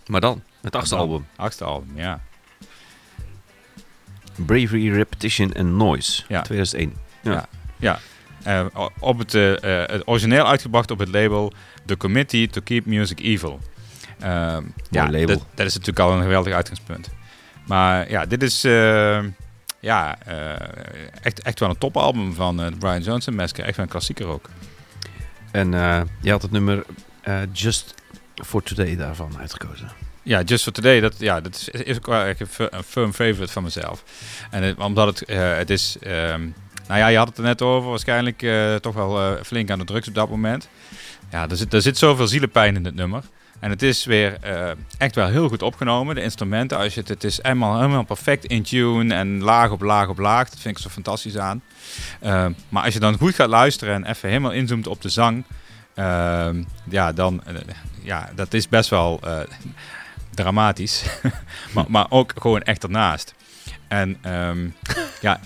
maar dan, het achtste dan, album. achtste album, ja. Bravery, Repetition and Noise. Ja. 2001. Eh, o- op het, het origineel uitgebracht op het label The Committee to Keep Music Evil. Ehm, ja, label. Dat, dat is natuurlijk al een geweldig uitgangspunt. Maar ja, dit is eh, ja, eh, echt, echt wel een topalbum van eh, Brian Johnson Massacre. Echt wel een klassieker ook. En eh, je had het nummer Just for Today daarvan uitgekozen. Ja, Just for Today, dat, ja, dat is, is ook wel echt een, fir- een firm favorite van mezelf. En het- omdat het, het is, ehm, nou ja, je had het er net over, waarschijnlijk toch wel flink aan de drugs op dat moment. Ja, er zit, er zit zoveel zielenpijn in het nummer. En het is weer eh, echt wel heel goed opgenomen. De instrumenten, als je het, het is helemaal, helemaal perfect in tune en laag op laag op laag. Dat vind ik zo fantastisch aan. Eh, maar als je dan goed gaat luisteren en even helemaal inzoomt op de zang, ehm, ja, dan, eh, ja, dat is best wel eh, dramatisch. [LAUGHS] maar, maar ook gewoon echt ernaast. En ehm, ja,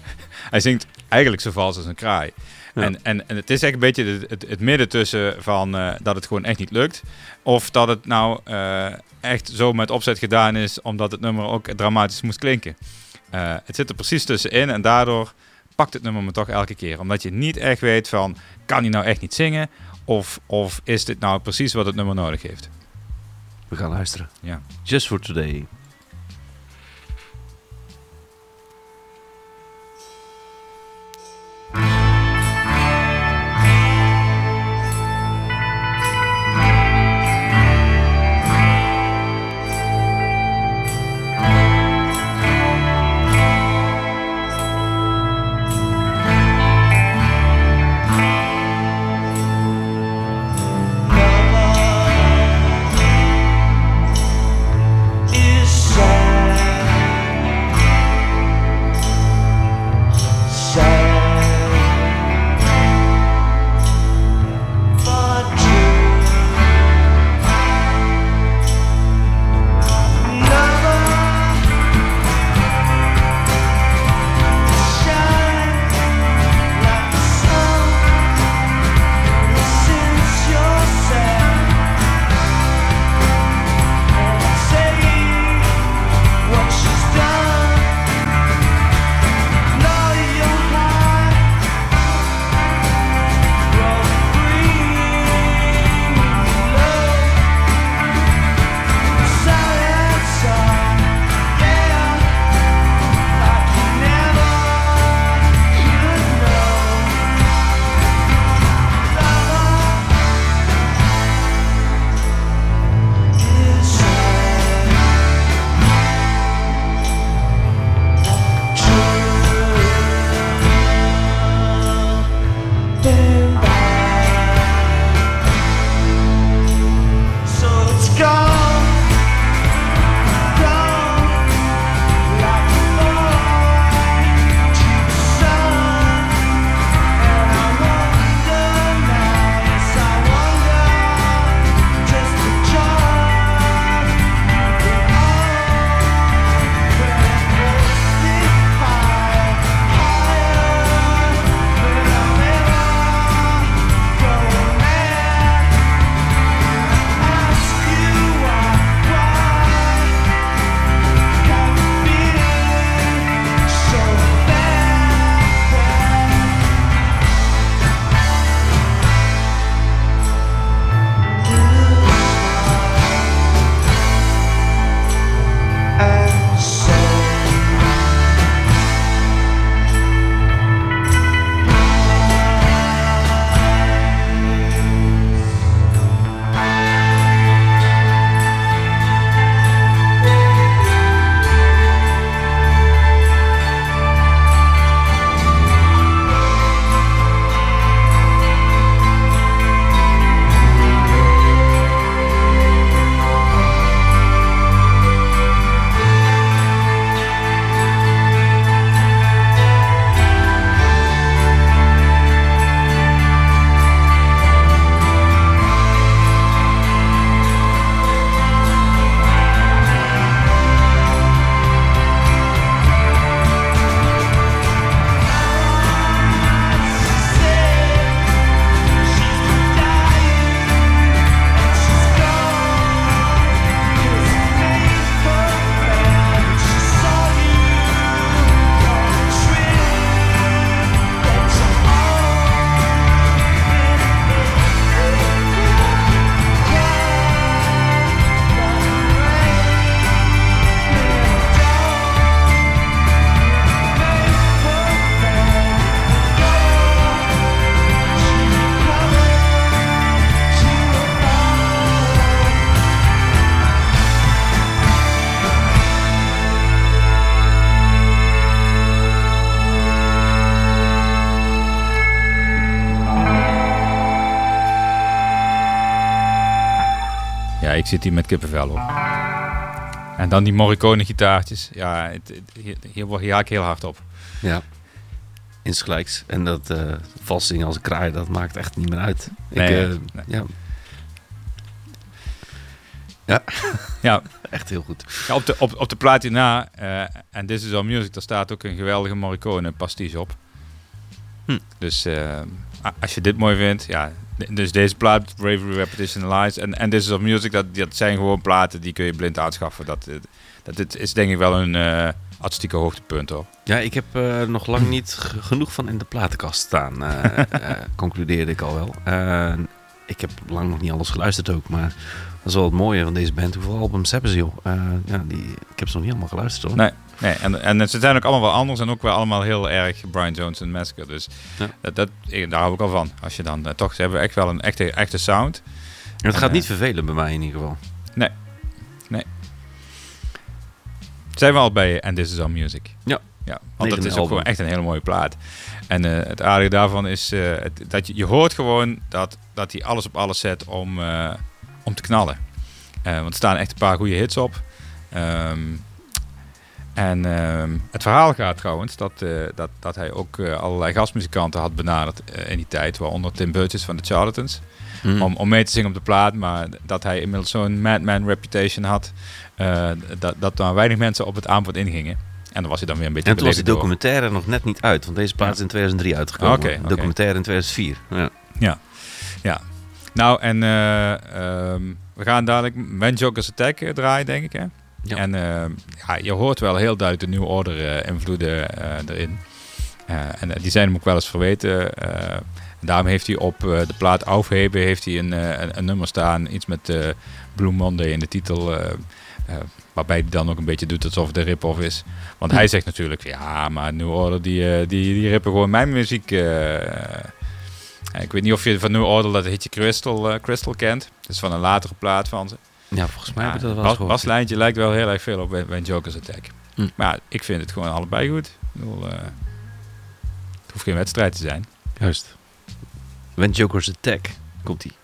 [LAUGHS] hij zingt eigenlijk zo vals als een kraai. Ja. En, en, en het is echt een beetje het, het, het midden tussen van eh, dat het gewoon echt niet lukt. Of dat het nou eh, echt zo met opzet gedaan is, omdat het nummer ook dramatisch moest klinken. Eh, het zit er precies tussenin en daardoor pakt het nummer me toch elke keer. Omdat je niet echt weet van, kan hij nou echt niet zingen? Of, of is dit nou precies wat het nummer nodig heeft? We gaan luisteren. Ja. Just for Today. Ik zit hier met kippenvel op. En dan die Morricone gitaartjes. Ja, het, het- hier, hier, word- haak ik heel hard op. Ja. Insgelijks. En dat eh vals zingen als een kraai, dat maakt echt niet meer uit. Nee, ik, eh, nee. Ja. ja, Ja, [LAUGHS] echt heel goed. ja, op, de, op, op de plaat hierna, eh, en This Is All Music, daar staat ook een geweldige Morricone pastiche op. Hm. Dus eh, als je dit mooi vindt, ja. Dus deze plaat, Bravery, Repetition, Lies en, en This Is All Music, dat, dat zijn gewoon platen die kun je blind aanschaffen. Dat, eh, dat dit is denk ik wel een eh artistieke hoogtepunt hoor. Ja, ik heb eh, nog lang niet genoeg van in de platenkast staan, [LAUGHS] concludeerde ik al wel. Ik heb lang nog niet alles geluisterd ook, maar dat is wel het mooie van deze band. Hoeveel albums hebben ze, joh? Ja, die, ik heb ze nog niet allemaal geluisterd, hoor. Nee, nee en, en ze zijn ook allemaal wel anders en ook wel allemaal heel erg Brian Jones en Massacre. Dus Ja. dat, dat, daar hou ik al van. Als je dan eh, toch, ze hebben echt wel een echte, echte sound. En het gaat Eh, niet vervelen bij mij in ieder geval. Zijn we al bij And This Is All Music? Ja. Ja, want dat is ook gewoon echt een hele mooie plaat. En eh, het aardige daarvan is het- dat je, je hoort gewoon dat, dat hij alles op alles zet om, om te knallen. Want er staan echt een paar goede hits op. Ehm, en ehm, het verhaal gaat trouwens dat, eh, dat, dat hij ook eh, allerlei gastmuzikanten had benaderd eh, in die tijd. Waaronder Tim Burgess van de Charlatans. Mm. Om, om mee te zingen op de plaat. Maar dat hij inmiddels zo'n madman reputation had. dat, dat er weinig mensen op het aanbod ingingen. En dan was hij dan weer een beetje En toen was door. documentaire nog net niet uit, want deze plaat is in 2003 uitgekomen. De documentaire in 2004. Ja. Nou, en eh, ehm, we gaan dadelijk When Joker's Attack draaien, denk ik. Hè? Ja. En ehm, ja, je hoort wel heel duidelijk de New Order eh, invloeden eh, erin. Eh, en die zijn hem ook wel eens verweten. en daarom heeft hij op de plaat Aufheben heeft hij een, een, een nummer staan. Iets met Blue Monday in de titel. waarbij hij dan ook een beetje doet alsof het een rip-off is. Want hij zegt natuurlijk, ja, maar New Order die, die, die rippen gewoon mijn muziek. ik weet niet of je van New Order dat hitje Crystal, Crystal kent. Dat is van een latere plaat van ze. Ja, volgens mij Ja, heb ik dat wel eens gehoord. lijkt wel heel erg veel op When Joker's Attack. Hm. Maar ik vind het gewoon allebei goed. Ik bedoel, eh, het hoeft geen wedstrijd te zijn. Juist. When Joker's Attack. Komt-ie. When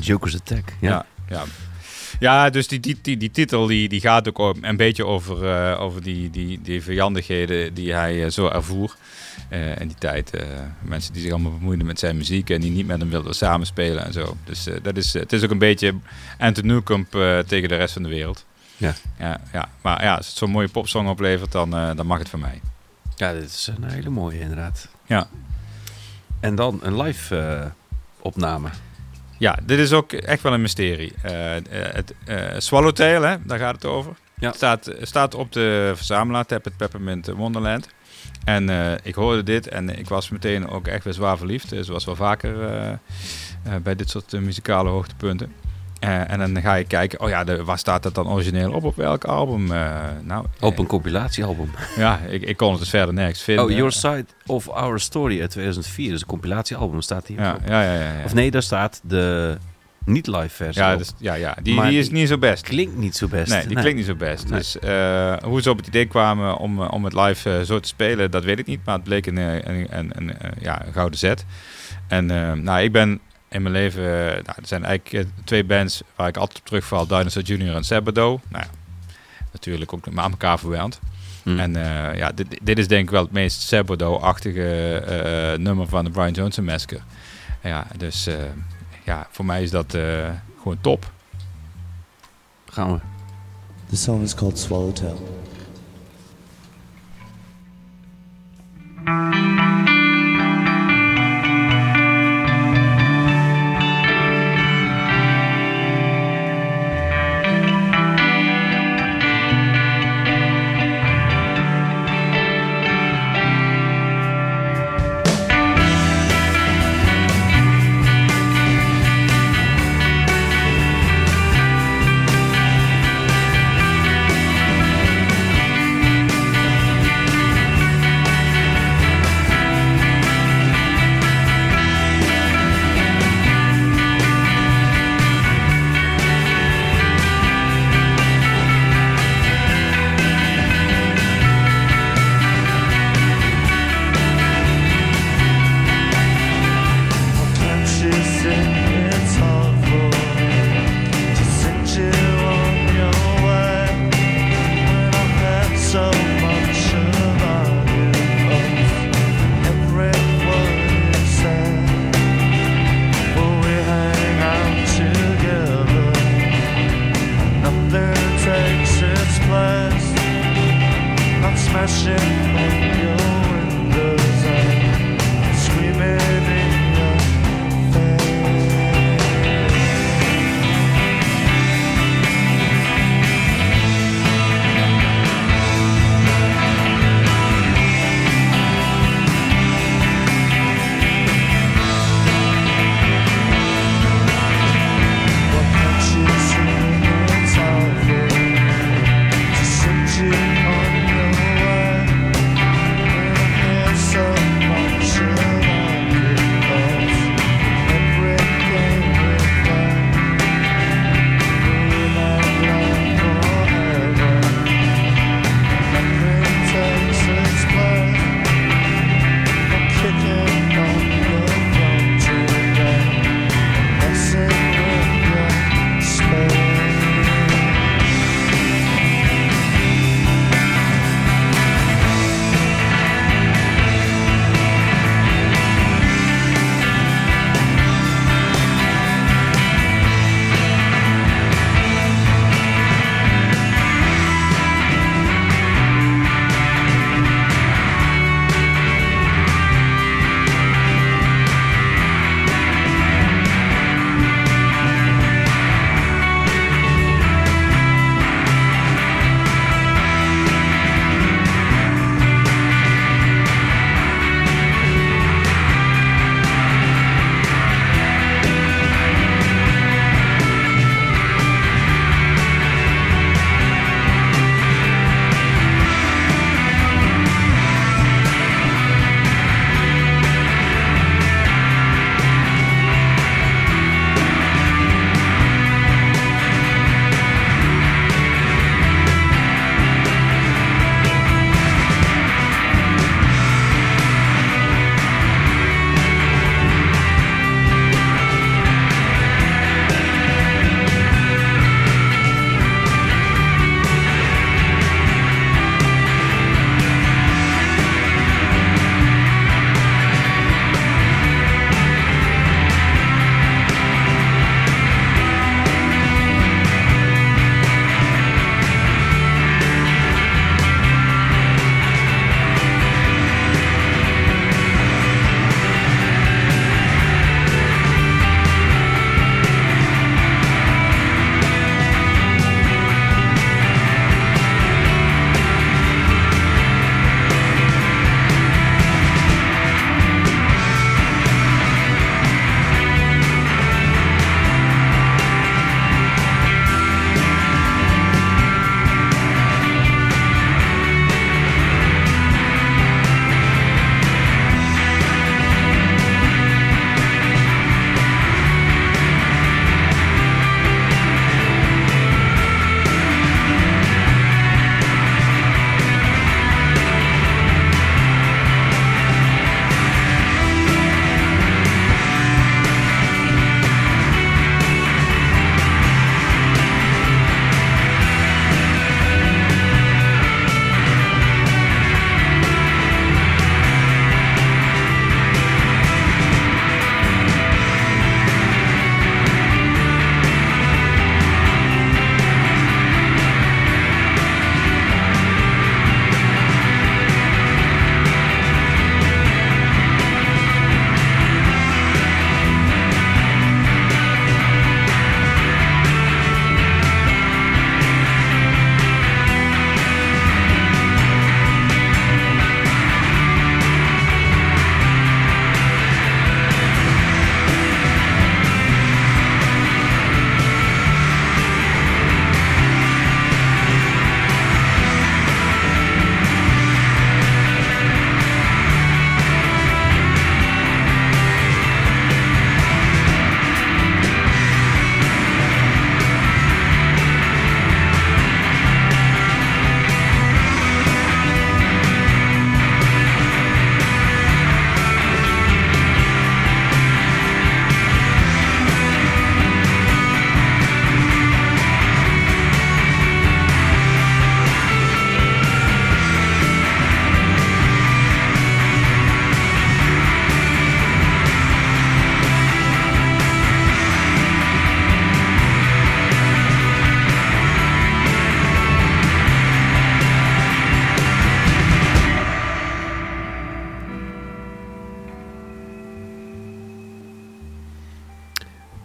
Jokers Attack. Ja. Ja, ja. ja dus die, die, die, die titel die, die gaat ook een beetje over, eh, over die, die, die vijandigheden die hij eh, zo ervoer. eh in die tijd. mensen die zich allemaal bemoeiden met zijn muziek en die niet met hem wilden samenspelen en zo. Dus dat is, het is ook een beetje Anton Newcomb tegen de rest van de wereld. Ja. Ja, ja. Maar ja, als het zo'n mooie popsong oplevert, dan, dan mag het van mij. Ja, dit is een hele mooie inderdaad. Ja. En dan een live opname. Ja, dit is ook echt wel een mysterie. Eh, eh, het eh, Swallowtail, hè, daar gaat het over. Ja. Staat, staat op de verzamelaar Tappet Peppermint Wonderland. En ik hoorde dit en ik was meteen ook echt weer zwaar verliefd. Zoals wel vaker bij dit soort muzikale hoogtepunten. Eh, en dan ga je kijken, oh ja, de, waar staat dat dan origineel op? Op welk album? Eh, nou, Op eh, een compilatiealbum. [LAUGHS] ja, ik, ik kon het dus verder nergens vinden. Oh, Your Side of Our Story uit 2004. Dus een compilatiealbum staat hier. Ja, ja, ja. ja, ja. Of nee, daar staat de niet-live versie ja, dus, ja, ja. Die, die is die- niet zo best. Klinkt niet zo best. Nee, die klinkt niet zo best. Nee. Dus eh, hoe ze op het idee kwamen om, eh, om het live eh, zo te spelen, dat weet ik niet. Maar het bleek een, eh, een, een, een, eh, ja, gouden zet. En eh, nou, ik ben in mijn leven... eh, nou, er zijn eigenlijk eh, twee bands waar ik altijd op terugval. Dinosaur Jr. en Sabado. Nou ja, natuurlijk ook maar aan elkaar verwant. Hmm. En eh, ja, dit, dit is denk ik wel het meest Sabado-achtige eh, nummer van de Brian Johnson Massacre. Ja, dus eh, ja, voor mij is dat eh, gewoon top. Gaan we. The song is called Swallowtail.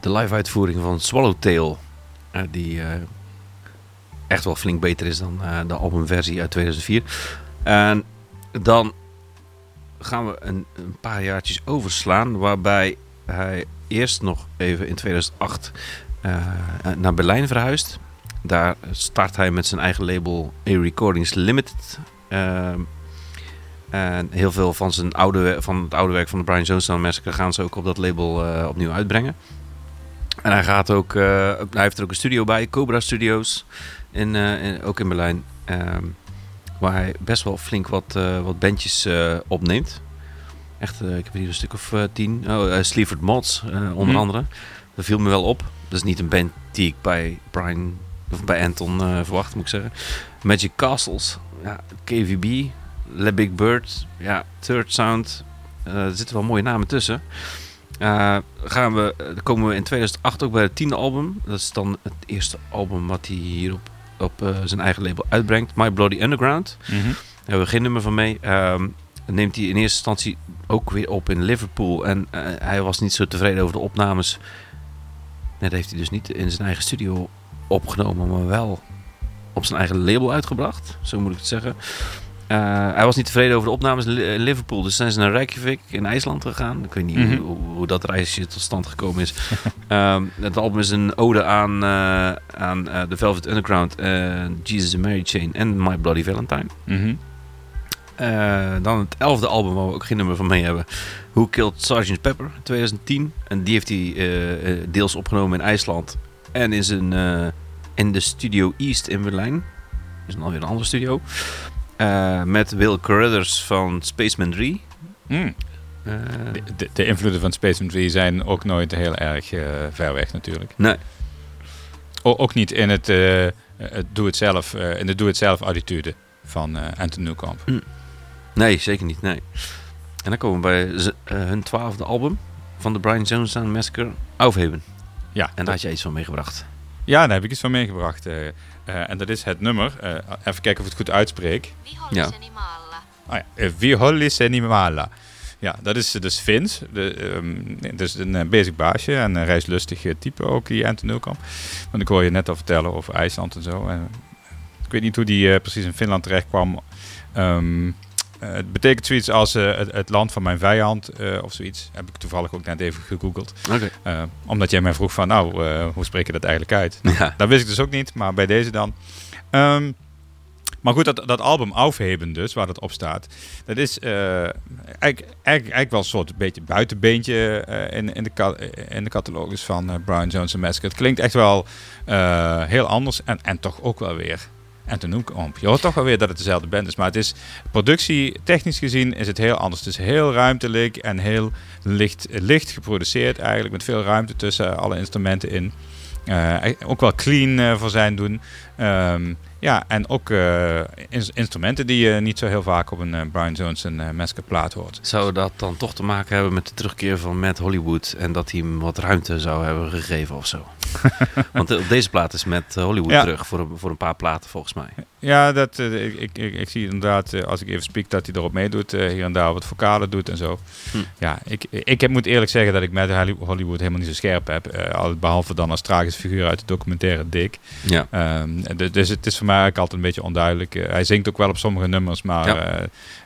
De live uitvoering van Swallowtail. eh, die eh, echt wel flink beter is dan eh, de albumversie uit 2004. En dan gaan we een, een paar jaartjes overslaan. Waarbij hij eerst nog even in 2008 eh, naar Berlijn verhuist. Daar start hij met zijn eigen label A Recordings Limited. Ehm, en heel veel van, zijn oude, van het oude werk van de Brian Jonestown Massacre gaan ze ook op dat label opnieuw uitbrengen. En hij, gaat ook, eh, hij heeft er ook een studio bij, Cobra Studios, in, eh, in- ook in Berlijn. ehm, waar hij best wel flink wat, eh, wat bandjes opneemt. Echt, ik heb hier een stuk of tien. Oh, Sleaford Mods, onder Hm. andere. Dat viel me wel op. Dat is niet een band die ik bij Brian of bij Anton verwacht, moet ik zeggen. Magic Castles, ja, KVB, Le Big Bird, ja, Third Sound. Er zitten wel mooie namen tussen. Eh, gaan we, eh, dan komen we in 2008 ook bij het tiende album. Dat is dan het eerste album wat hij hier op, op eh, zijn eigen label uitbrengt. My Bloody Underground. Mhm. Daar hebben we geen nummer van mee. Dat neemt hij in eerste instantie ook weer op in Liverpool. En hij was niet zo tevreden over de opnames. Nee, dat heeft hij dus niet in zijn eigen studio opgenomen, maar wel op zijn eigen label uitgebracht. Zo moet ik het zeggen. Eh, hij was niet tevreden over de opnames in in Liverpool. Dus zijn ze naar Reykjavik in IJsland gegaan. Ik weet niet Mhm. hoe, hoe dat reisje tot stand gekomen is. [LAUGHS] Ehm, het album is een ode aan, eh, aan eh, The Velvet Underground, eh, Jesus and Mary Chain en My Bloody Valentine. Mhm. Eh, dan het elfde album waar we ook geen nummer van mee hebben. Who Killed Sgt. Pepper, 2010. En die heeft hij eh, eh, deels opgenomen in IJsland. En in, zijn, eh, in de Studio East in Berlijn. Dat is dan alweer een andere studio. Eh, met Will Carruthers van Spaceman 3. Mm. Eh, De, de, de invloeden van Space Marine 3 zijn ook nooit heel erg eh, ver weg natuurlijk. nee. O- ook niet in het, het doe-het-zelf, eh, in de doe-het-zelf attitude van Anton Newcomb. nee, zeker niet. Nee. En dan komen we bij hun twaalfde album van de Brian Jonestown Massacre, Aufheben. Ja, En daar had jij iets van meegebracht. ja, daar heb ik iets van meegebracht. Eh, eh, en dat is het nummer. eh, even kijken of ik het goed uitspreek. Ja. Ah ja, eh, Vi hollis animala. Ja, dat is eh, dus Fins. De, ehm, dus een eh, basic baasje en een reislustig eh, type ook, die Anton Newcomb. Want ik hoor je net al vertellen over IJsland en zo. En, ik weet niet hoe die eh, precies in Finland terecht kwam. Ehm, eh, het betekent zoiets als eh, het, het land van mijn vijand eh, of zoiets. Heb ik toevallig ook net even gegoogeld. Eh, omdat jij mij vroeg van, nou, eh, hoe spreek je dat eigenlijk uit? Ja. Dat wist ik dus ook niet, maar bij deze dan. Ehm, maar goed, dat, dat album Aufheben dus, waar dat op staat, dat is eh, eigenlijk, eigenlijk, eigenlijk wel een soort beetje buitenbeentje eh, in, in, de in de catalogus van eh, Brian Jones en Massacre. Het klinkt echt wel eh, heel anders en, en toch ook wel weer. En toen noem ik. Je hoort toch wel weer dat het dezelfde band is. Maar het is productie, technisch gezien, is het heel anders. Het is heel ruimtelijk en heel licht, licht geproduceerd eigenlijk. Met veel ruimte tussen alle instrumenten in. Eh, ook wel clean eh, voor zijn doen. Ehm, ja, en ook eh, ins- instrumenten die je niet zo heel vaak op een Brian Jones en Massacre plaat hoort. Zou dat dan toch te maken hebben met de terugkeer van Matt Hollywood en dat hij hem wat ruimte zou hebben gegeven of zo? [LAUGHS] Want eh, op deze plaat is Matt Hollywood Ja. terug voor een, voor een paar platen volgens mij. Ja, dat, eh, ik, ik, ik, zie inderdaad, eh, als ik even spreek, dat hij erop meedoet. eh, hier en daar wat vocalen doet en zo. Hm. Ja, ik, ik heb, moet eerlijk zeggen dat ik met Holly- Hollywood helemaal niet zo scherp heb. eh, al- behalve dan als tragische figuur uit de documentaire Dick. Ja. Ehm, dus het is voor mij eigenlijk altijd een beetje onduidelijk. Eh, hij zingt ook wel op sommige nummers, maar Ja.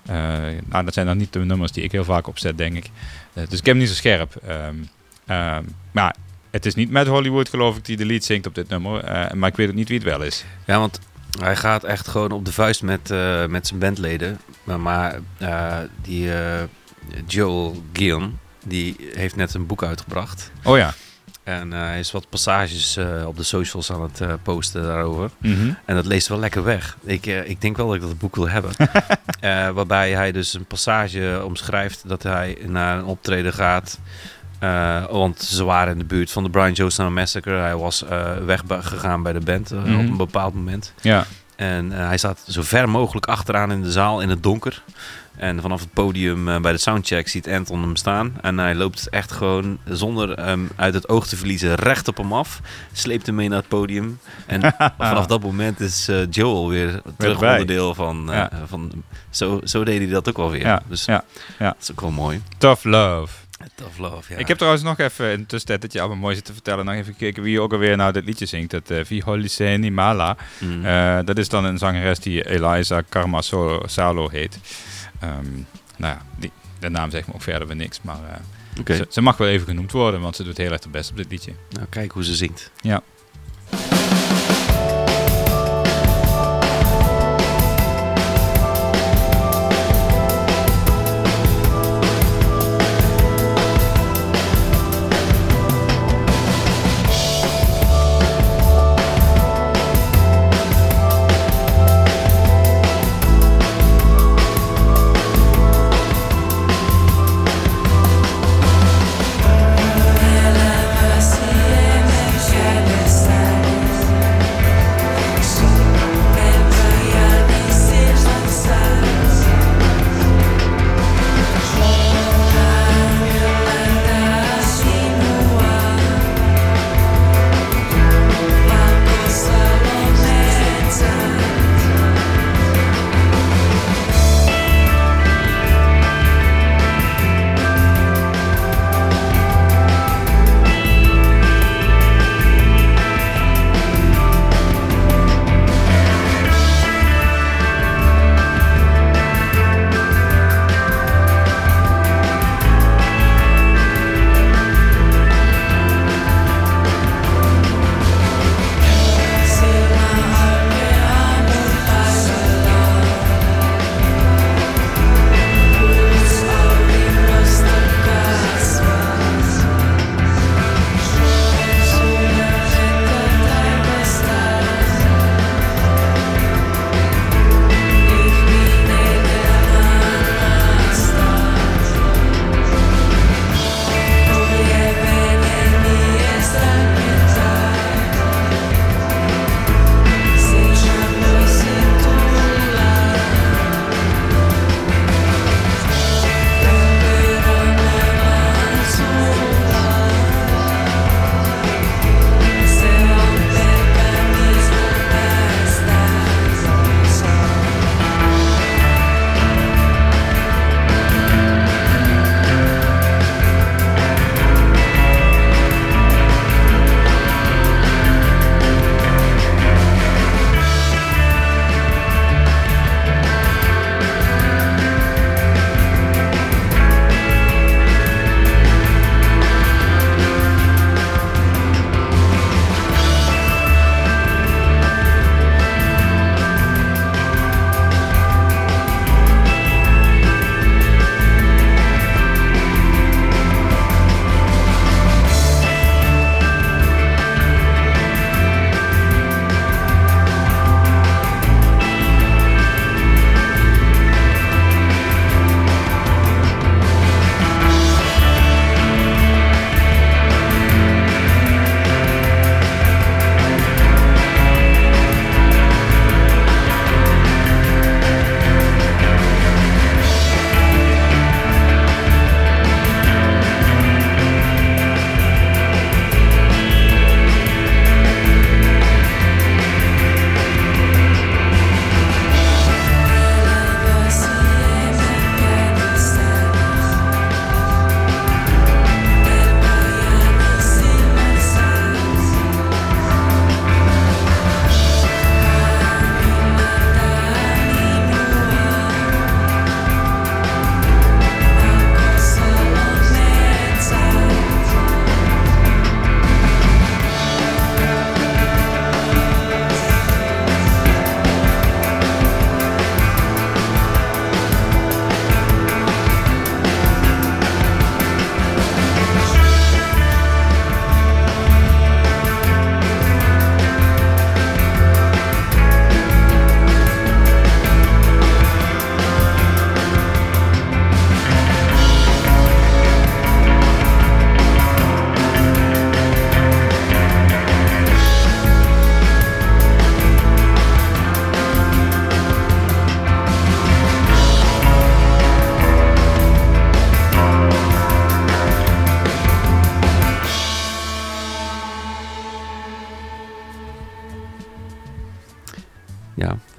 eh, eh, nou, dat zijn dan niet de nummers die ik heel vaak opzet, denk ik. Eh, dus ik heb hem niet zo scherp. Ehm, ehm, maar het is niet met Hollywood, geloof ik, die de lead zingt op dit nummer. Eh, maar ik weet ook niet wie het wel is. ja, want hij gaat echt gewoon op de vuist met, eh, met zijn bandleden. Maar, maar eh, die Joel Guillaume, die heeft net een boek uitgebracht. Oh ja. En hij is wat passages op de socials aan het posten daarover. Mhm. En dat leest wel lekker weg. Ik, ik denk wel dat ik dat boek wil hebben. [LAUGHS] Waarbij hij dus een passage omschrijft dat hij naar een optreden gaat. Eh, want ze waren in de buurt van de Brian Jonestown Massacre. Hij was eh weggegaan bij de band eh, Mhm. op een bepaald moment. Ja. En hij staat zo ver mogelijk achteraan in de zaal in het donker. En vanaf het podium bij de soundcheck ziet Anton hem staan. En hij loopt echt gewoon zonder hem uit het oog te verliezen recht op hem af. Sleept hem mee naar het podium. En [LAUGHS] vanaf dat moment is Joel weer terug onderdeel van... Ja. van zo, zo deed hij dat ook wel weer. Ja, Dus ja, ja. dat is ook wel mooi. Tough Love. Tough love, ja. Ik heb trouwens nog even in de tussentijd dat je allemaal mooi zit te vertellen, nog even gekeken wie ook alweer nou dit liedje zingt. Het uh, Viholiceni Mala. Mm. Eh, dat is dan een zangeres die Eliza Karma Solo, Salo heet. Ehm, nou ja, die, de naam zegt me ook verder weer niks, maar eh, ze, ze mag wel even genoemd worden, want ze doet heel erg de best op dit liedje. nou kijk hoe ze zingt. Ja.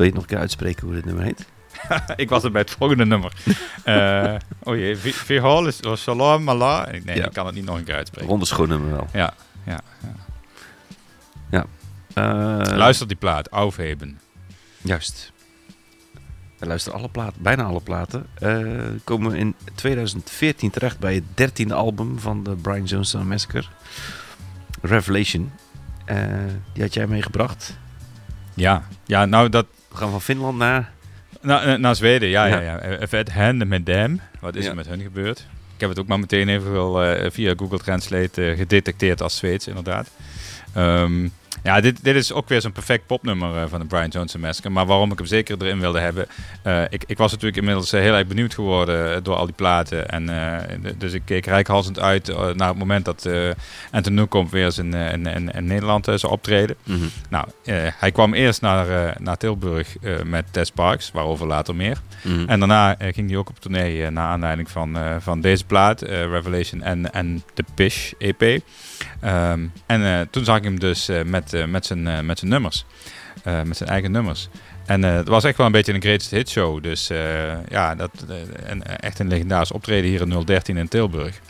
Wil je het nog een keer uitspreken hoe dit nummer heet? [LAUGHS] ik was er bij het volgende nummer. [LAUGHS] Eh oh jee, Vi- Vihol is was Shalom Allah. Nee, Ja. ik kan het niet nog een keer uitspreken. Wonderschoon nummer wel. Ja, ja, ja. Eh, Luister die plaat, Aufheben. Juist. We luisteren alle platen, bijna alle platen. Eh, komen in 2014 terecht bij het dertiende album van de Brian Johnson Massacre. Revelation. Die had jij meegebracht. Ja, ja nou dat... We gaan van Finland naar... Eh, naar Zweden, ja, ja, Ja. ja. Eh, Vet handen met them. Wat is Ja. er met hun gebeurd? Ik heb het ook maar meteen even wel, eh, via Google Translate gedetecteerd als Zweeds, inderdaad. Ehm, ja, dit, dit is ook weer zo'n perfect popnummer eh, van de Brian Johnson Massacre. Maar waarom ik hem zeker erin wilde hebben... eh, ik, ik was natuurlijk inmiddels eh, heel erg benieuwd geworden door al die platen. En, d- dus ik keek rijkhalsend uit naar het moment dat uh, Anton Newcomb weer eens in, in, in, Nederland zou optreden. Mhm. Nou, hij kwam eerst naar, naar Tilburg met Tess Parks, waarover later meer. Mhm. En daarna ging hij ook op tournee naar aanleiding van, van deze plaat, Revelation en, en de Pish EP. Ehm, en eh, toen zag ik hem dus eh, met, eh, met, zijn, met zijn nummers, met zijn eigen nummers. En eh, het was echt wel een beetje een greatest hit show. Dus ja, dat, en, echt een legendarisch optreden hier in 013 in Tilburg.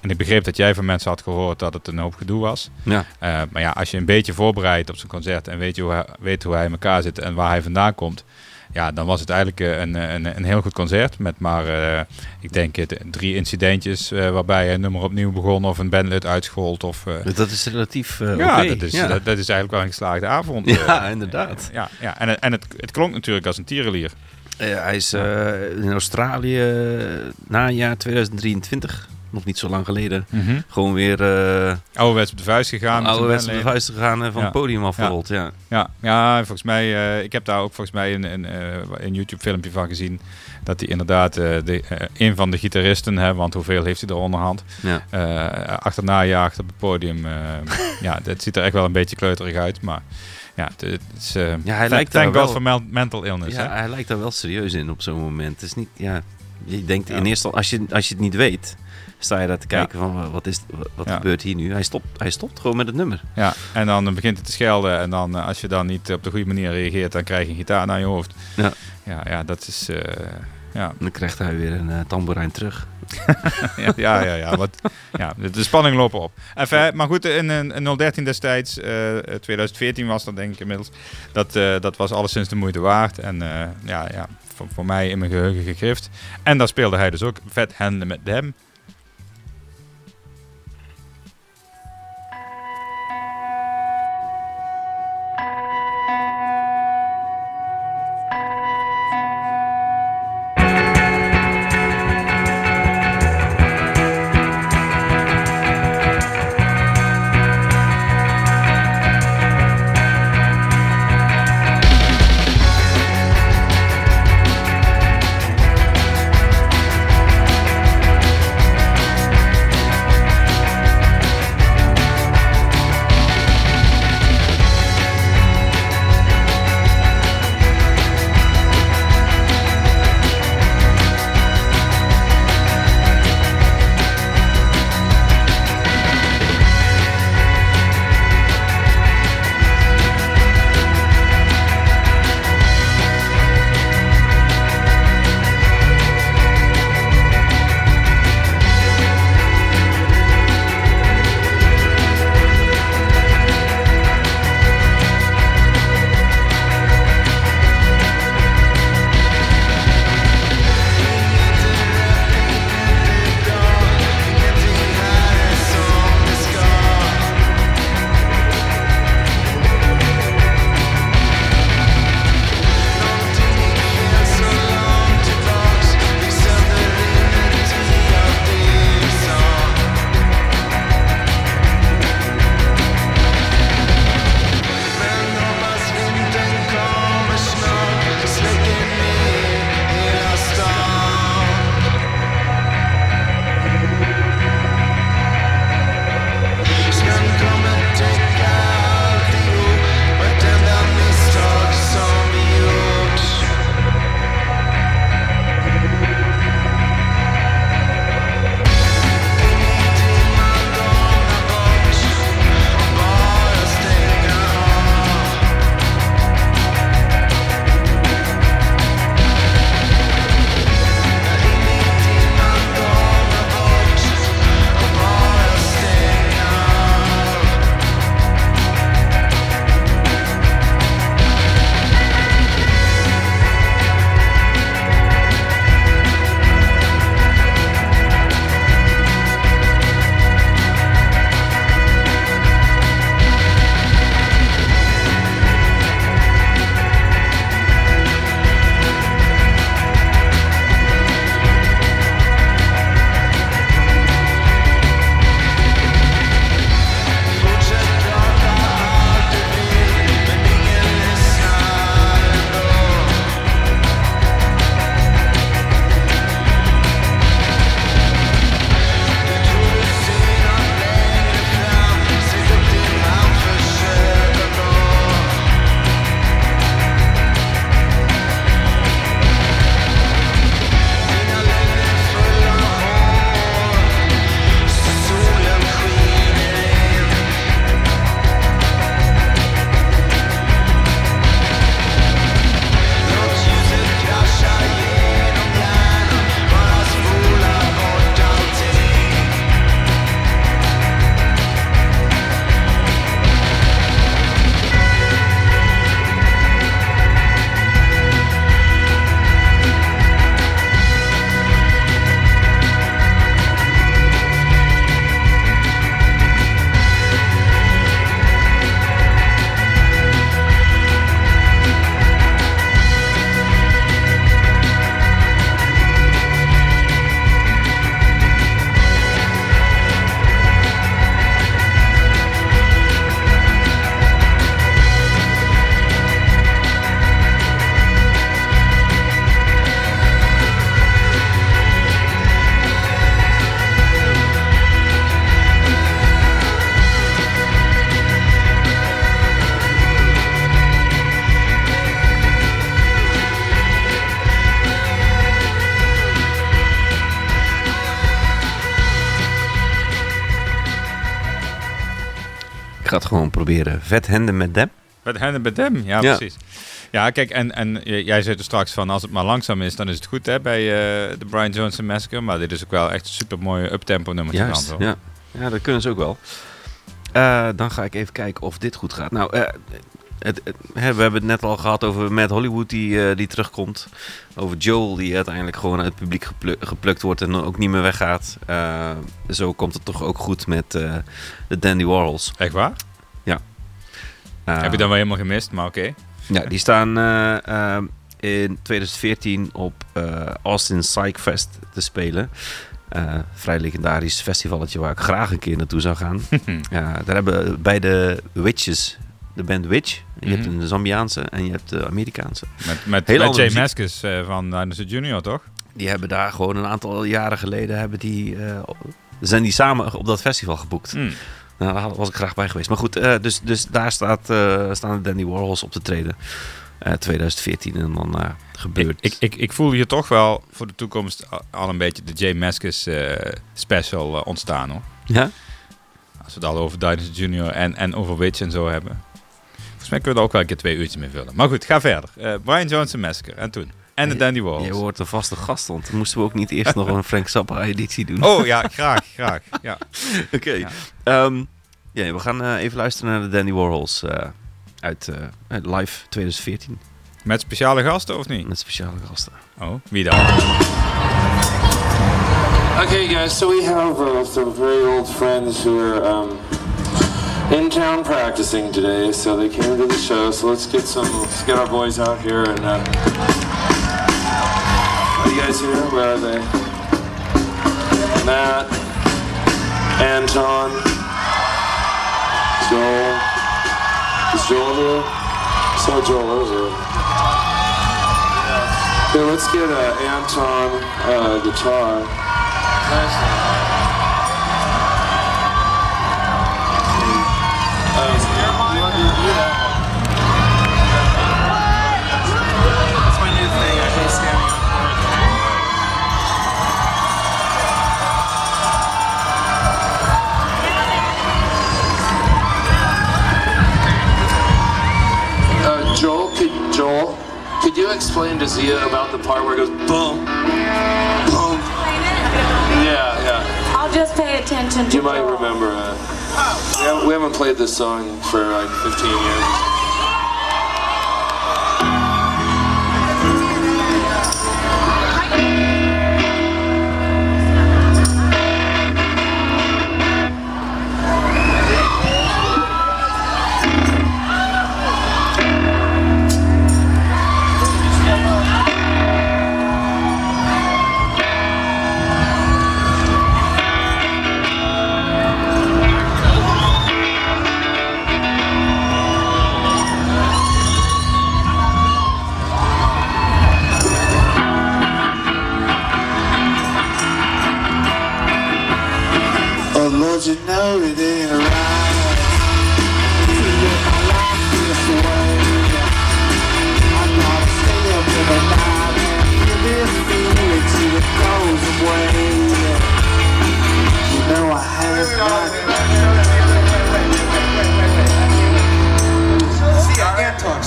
En ik begreep dat jij van mensen had gehoord dat het een hoop gedoe was. Ja. Maar ja, als je een beetje voorbereidt op zijn concert en weet, je hoe hij, weet hoe hij in elkaar zit en waar hij vandaan komt, ja, dan was het eigenlijk eh, een, een, een heel goed concert. Met maar, eh, ik denk, eh, drie incidentjes eh, waarbij een nummer opnieuw begon of een bandlid uitschold. Of, eh, Dus dat is relatief eh ja, dat, is, ja. Dat, dat is eigenlijk wel een geslaagde avond. Ja, eh. inderdaad. ja, ja. En, het- en het, het klonk natuurlijk als een tierenlier. Eh, hij is eh, in Australië eh, najaar 2023, nog niet zo lang geleden, gewoon weer uh, Ouderwets op de vuist gegaan. ouderwets op de vuist gegaan en van Ja. het podium afgerold. Ja. Ja, ja volgens mij, eh, ik heb daar ook volgens mij een, een, eh, een YouTube-filmpje van gezien. Dat hij inderdaad de, een van de gitaristen, hè, want hoeveel heeft hij er onderhand, Ja. achterna jaagt op het podium. [LAUGHS] ja, dat ziet er echt wel een beetje kleuterig uit, maar ja, het, is... eh, Ja, hij lijkt daar wel- mel- mental illness, Ja, hè? hij lijkt daar wel serieus in op zo'n moment. Het is niet, ja, je denkt Ja. in eerste als je, als je het niet weet, sta je daar te Ja. kijken van wat, is, wat Ja. gebeurt hier nu. Hij stopt, hij stopt gewoon met het nummer. Ja, en dan begint het te schelden en dan, eh, als je dan niet op de goede manier reageert, dan krijg je een gitaar naar je hoofd. Ja. Ja, ja dat is... eh, ja. Dan krijgt hij weer een uh, tamboerijn terug. [LAUGHS] ja, ja, ja, ja, wat, ja. De, spanning loopt op. Maar goed, in, in, in 013 destijds, eh, 2014 was dat denk ik inmiddels, dat, eh, dat was alleszins de moeite waard. En ja, ja voor, voor mij in mijn geheugen gegrift. En daar speelde hij dus ook vet handelen met hem. Proberen. Vet handen met dem. Met hen en met hem, ja, Ja. precies. Ja, kijk, en, en jij zei er straks van als het maar langzaam is, dan is het goed hè, bij eh, de Brian Johnson Massacre. Maar dit is ook wel echt een super mooie uptempo nummertje. Juist, ja. ja, dat kunnen ze ook wel. Eh, dan ga ik even kijken of dit goed gaat. Nou, eh, het, we hebben het net al gehad over Matt Hollywood die, die terugkomt. Over Joel die uiteindelijk gewoon uit het publiek geplu- geplukt wordt en ook niet meer weggaat. Zo komt het toch ook goed met de Dandy Warhols. Echt waar? Eh, Heb je dan wel helemaal gemist, maar oké. Ja, die staan eh, eh, in 2014 op eh, Austin Psych Fest te spelen. Eh, vrij legendarisch festivalletje waar ik graag een keer naartoe zou gaan. [LAUGHS] ja, daar hebben bij de Witches, de band Witch. Je hebt Mhm. een Zambiaanse en je hebt de Amerikaanse. Met, met, Heel met Jay van Dinosaur Junior, toch? Die hebben daar gewoon een aantal jaren geleden hebben die, zijn die samen op dat festival geboekt. Hmm. Nou, daar was ik graag bij geweest. Maar goed, eh, dus, dus daar staat, eh, staan de Dandy Warhols op te treden. Eh 2014 en dan eh, gebeurt... Ik, ik, ik, voel hier toch wel voor de toekomst al- een beetje de Jay Maskus eh, special eh, ontstaan hoor. ja? Als we het al over Dinosaur Junior en, en over Witch en zo hebben. Volgens mij kunnen we er ook wel een keer twee uurtjes mee vullen. Maar goed, ga verder. Eh, Brian Johnson Massacre. En toen? En de Dandy Warhols. Je wordt een vaste gast, want dan moesten we ook niet eerst nog een Frank Zappa editie doen. Oh ja, graag, graag. Ja. [LAUGHS] oké. Ja. Ehm, ja, we gaan eh, even luisteren naar de Dandy Warhols eh, uit, eh, uit live 2014 Met speciale gasten of niet? met speciale gasten. Oh, wie dan? Okay, guys, so we have uh, some very old friends who are um, in town practicing today, so they came to the show. So let's get some, let's get our boys out here and. Guys here? Where are they? Matt, Anton, Joel. Is Joel here? I saw Joel earlier. Okay, let's get uh, Anton uh, guitar. Uh, Joel, could Joel, could you explain to Zia about the part where it goes boom, boom? Yeah, yeah. I'll just pay attention to You might remember. Uh, we haven't played this song for like 15 years.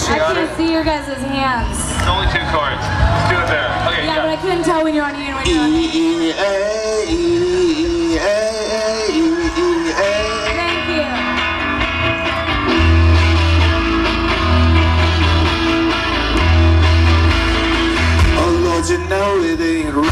I couldn't see your guys' hands. It's only two chords. Let's do it there. Okay, Yeah, but I couldn't tell when you're on E and when you're on E know it ain't right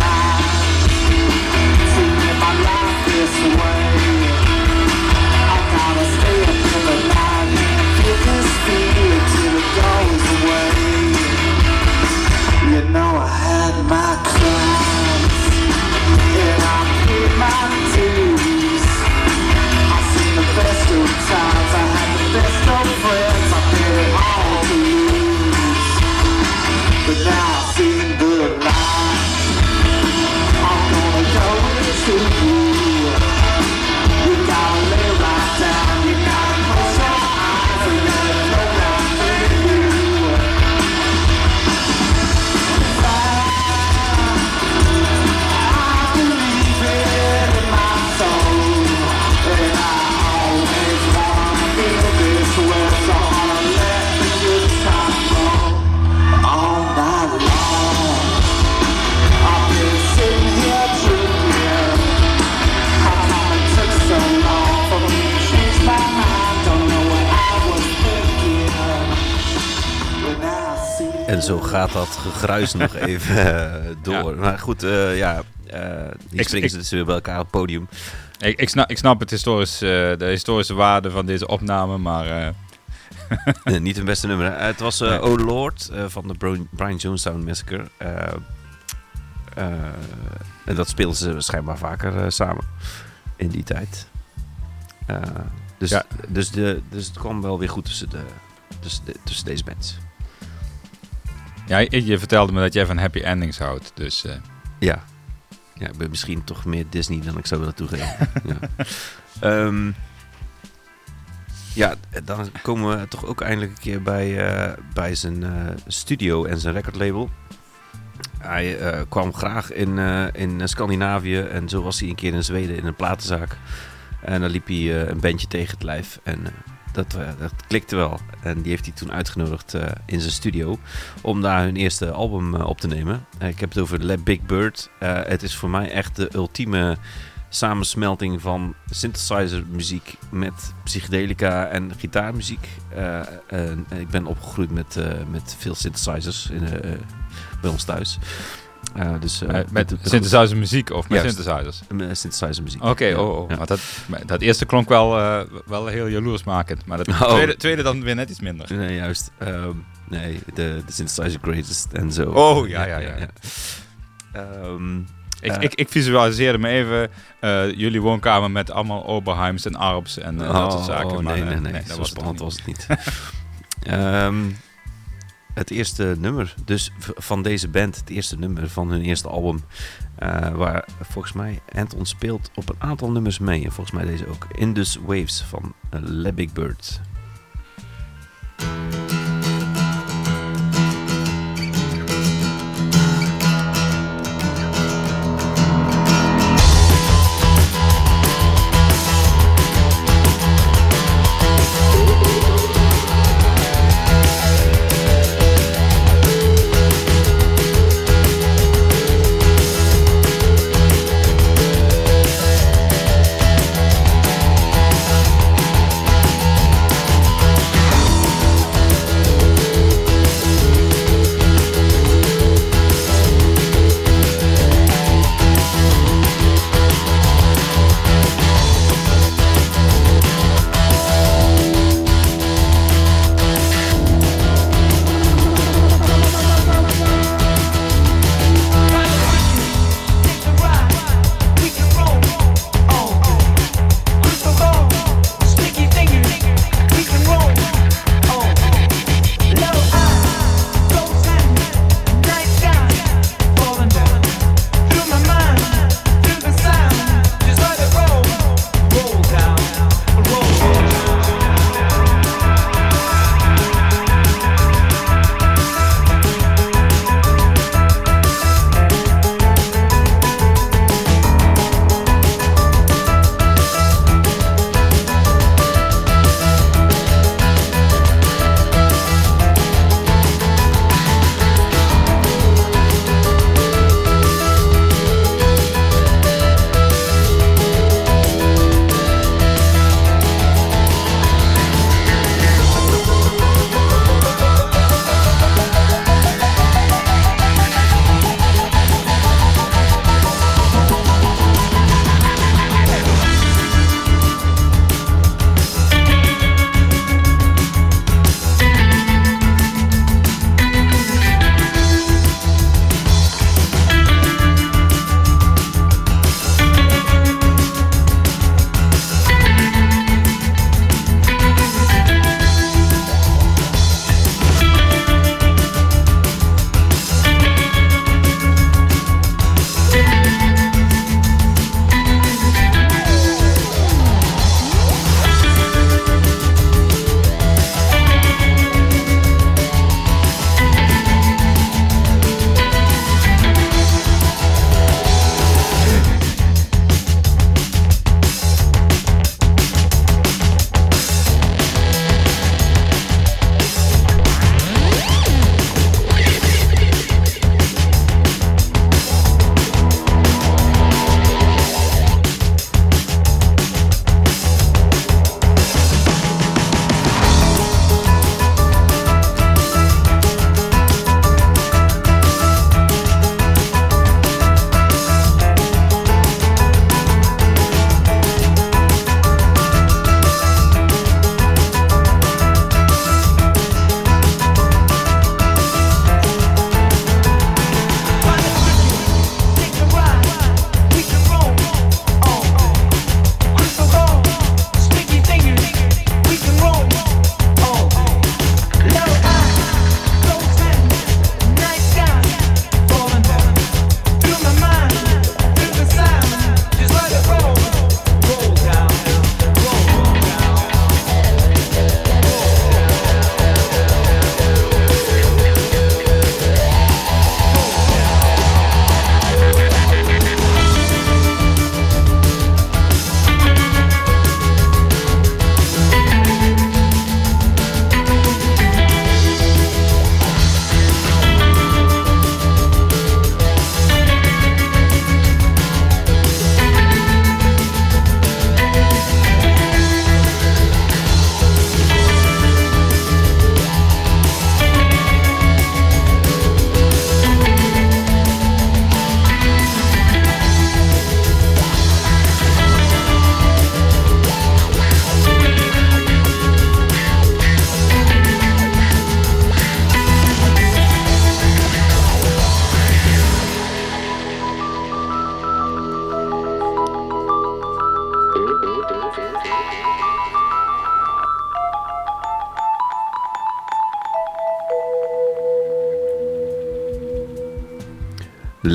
zo gaat dat gegruis nog [LAUGHS] even eh, door. Ja. Maar goed, eh, ja, eh die Ik- springen ze dus weer bij elkaar op het podium. Ik, ik, snap, ik snap het historisch, de historische waarde van deze opname, maar [LAUGHS] niet hun beste nummer. hè. Het was Nee. Oh Lord van de Bro- Brian Jonestown Massacre. En dat speelden ze schijnbaar vaker samen in die tijd. Dus, Ja. dus, de, dus het kwam wel weer goed tussen, de, tussen, de, tussen deze bands. Ja, je, vertelde me dat jij van happy endings houdt. Dus eh, Ja. ja, ik ben misschien toch meer Disney dan ik zou willen toegeven. [LAUGHS] ja. Ehm, ja, dan komen we toch ook eindelijk een keer bij, eh, bij zijn eh, studio en zijn recordlabel. Hij kwam graag in, in Scandinavië en zo was hij een keer in Zweden in een platenzaak. En dan liep hij een bandje tegen het lijf en dat, eh, dat klikte wel. En die heeft hij toen uitgenodigd eh, in zijn studio om daar hun eerste album eh, op te nemen. Ik heb het over Let Big Bird. Het is voor mij echt de ultieme samensmelting van synthesizer muziek met psychedelica en gitaarmuziek. Ik ben opgegroeid met, met veel synthesizers in, bij ons thuis. Eh, dus, eh, met, met het- synthesizer muziek of met Juist. synthesizers? Met synthesizer muziek. Oké, Ja, oh, oh. ja. Maar dat, dat eerste klonk wel, eh, wel heel jaloersmakend. Maar dat [LAUGHS] Oh. tweede, tweede dan weer net iets minder. Nee, juist. Ehm, nee, de, de synthesizer greatest en zo. Oh, ja, ja, ja. Ehm, Ik, ik, ik visualiseerde me even jullie woonkamer met allemaal Oberheims en Arps en dat soort zaken. Oh, maar, nee, eh, nee, nee, dat was het was het niet. [LAUGHS] Ehm, het eerste nummer, dus van deze band, het eerste nummer van hun eerste album, eh, waar volgens mij Anton speelt op een aantal nummers mee. En volgens mij deze ook. Indus Waves van uh, Le Big Bird.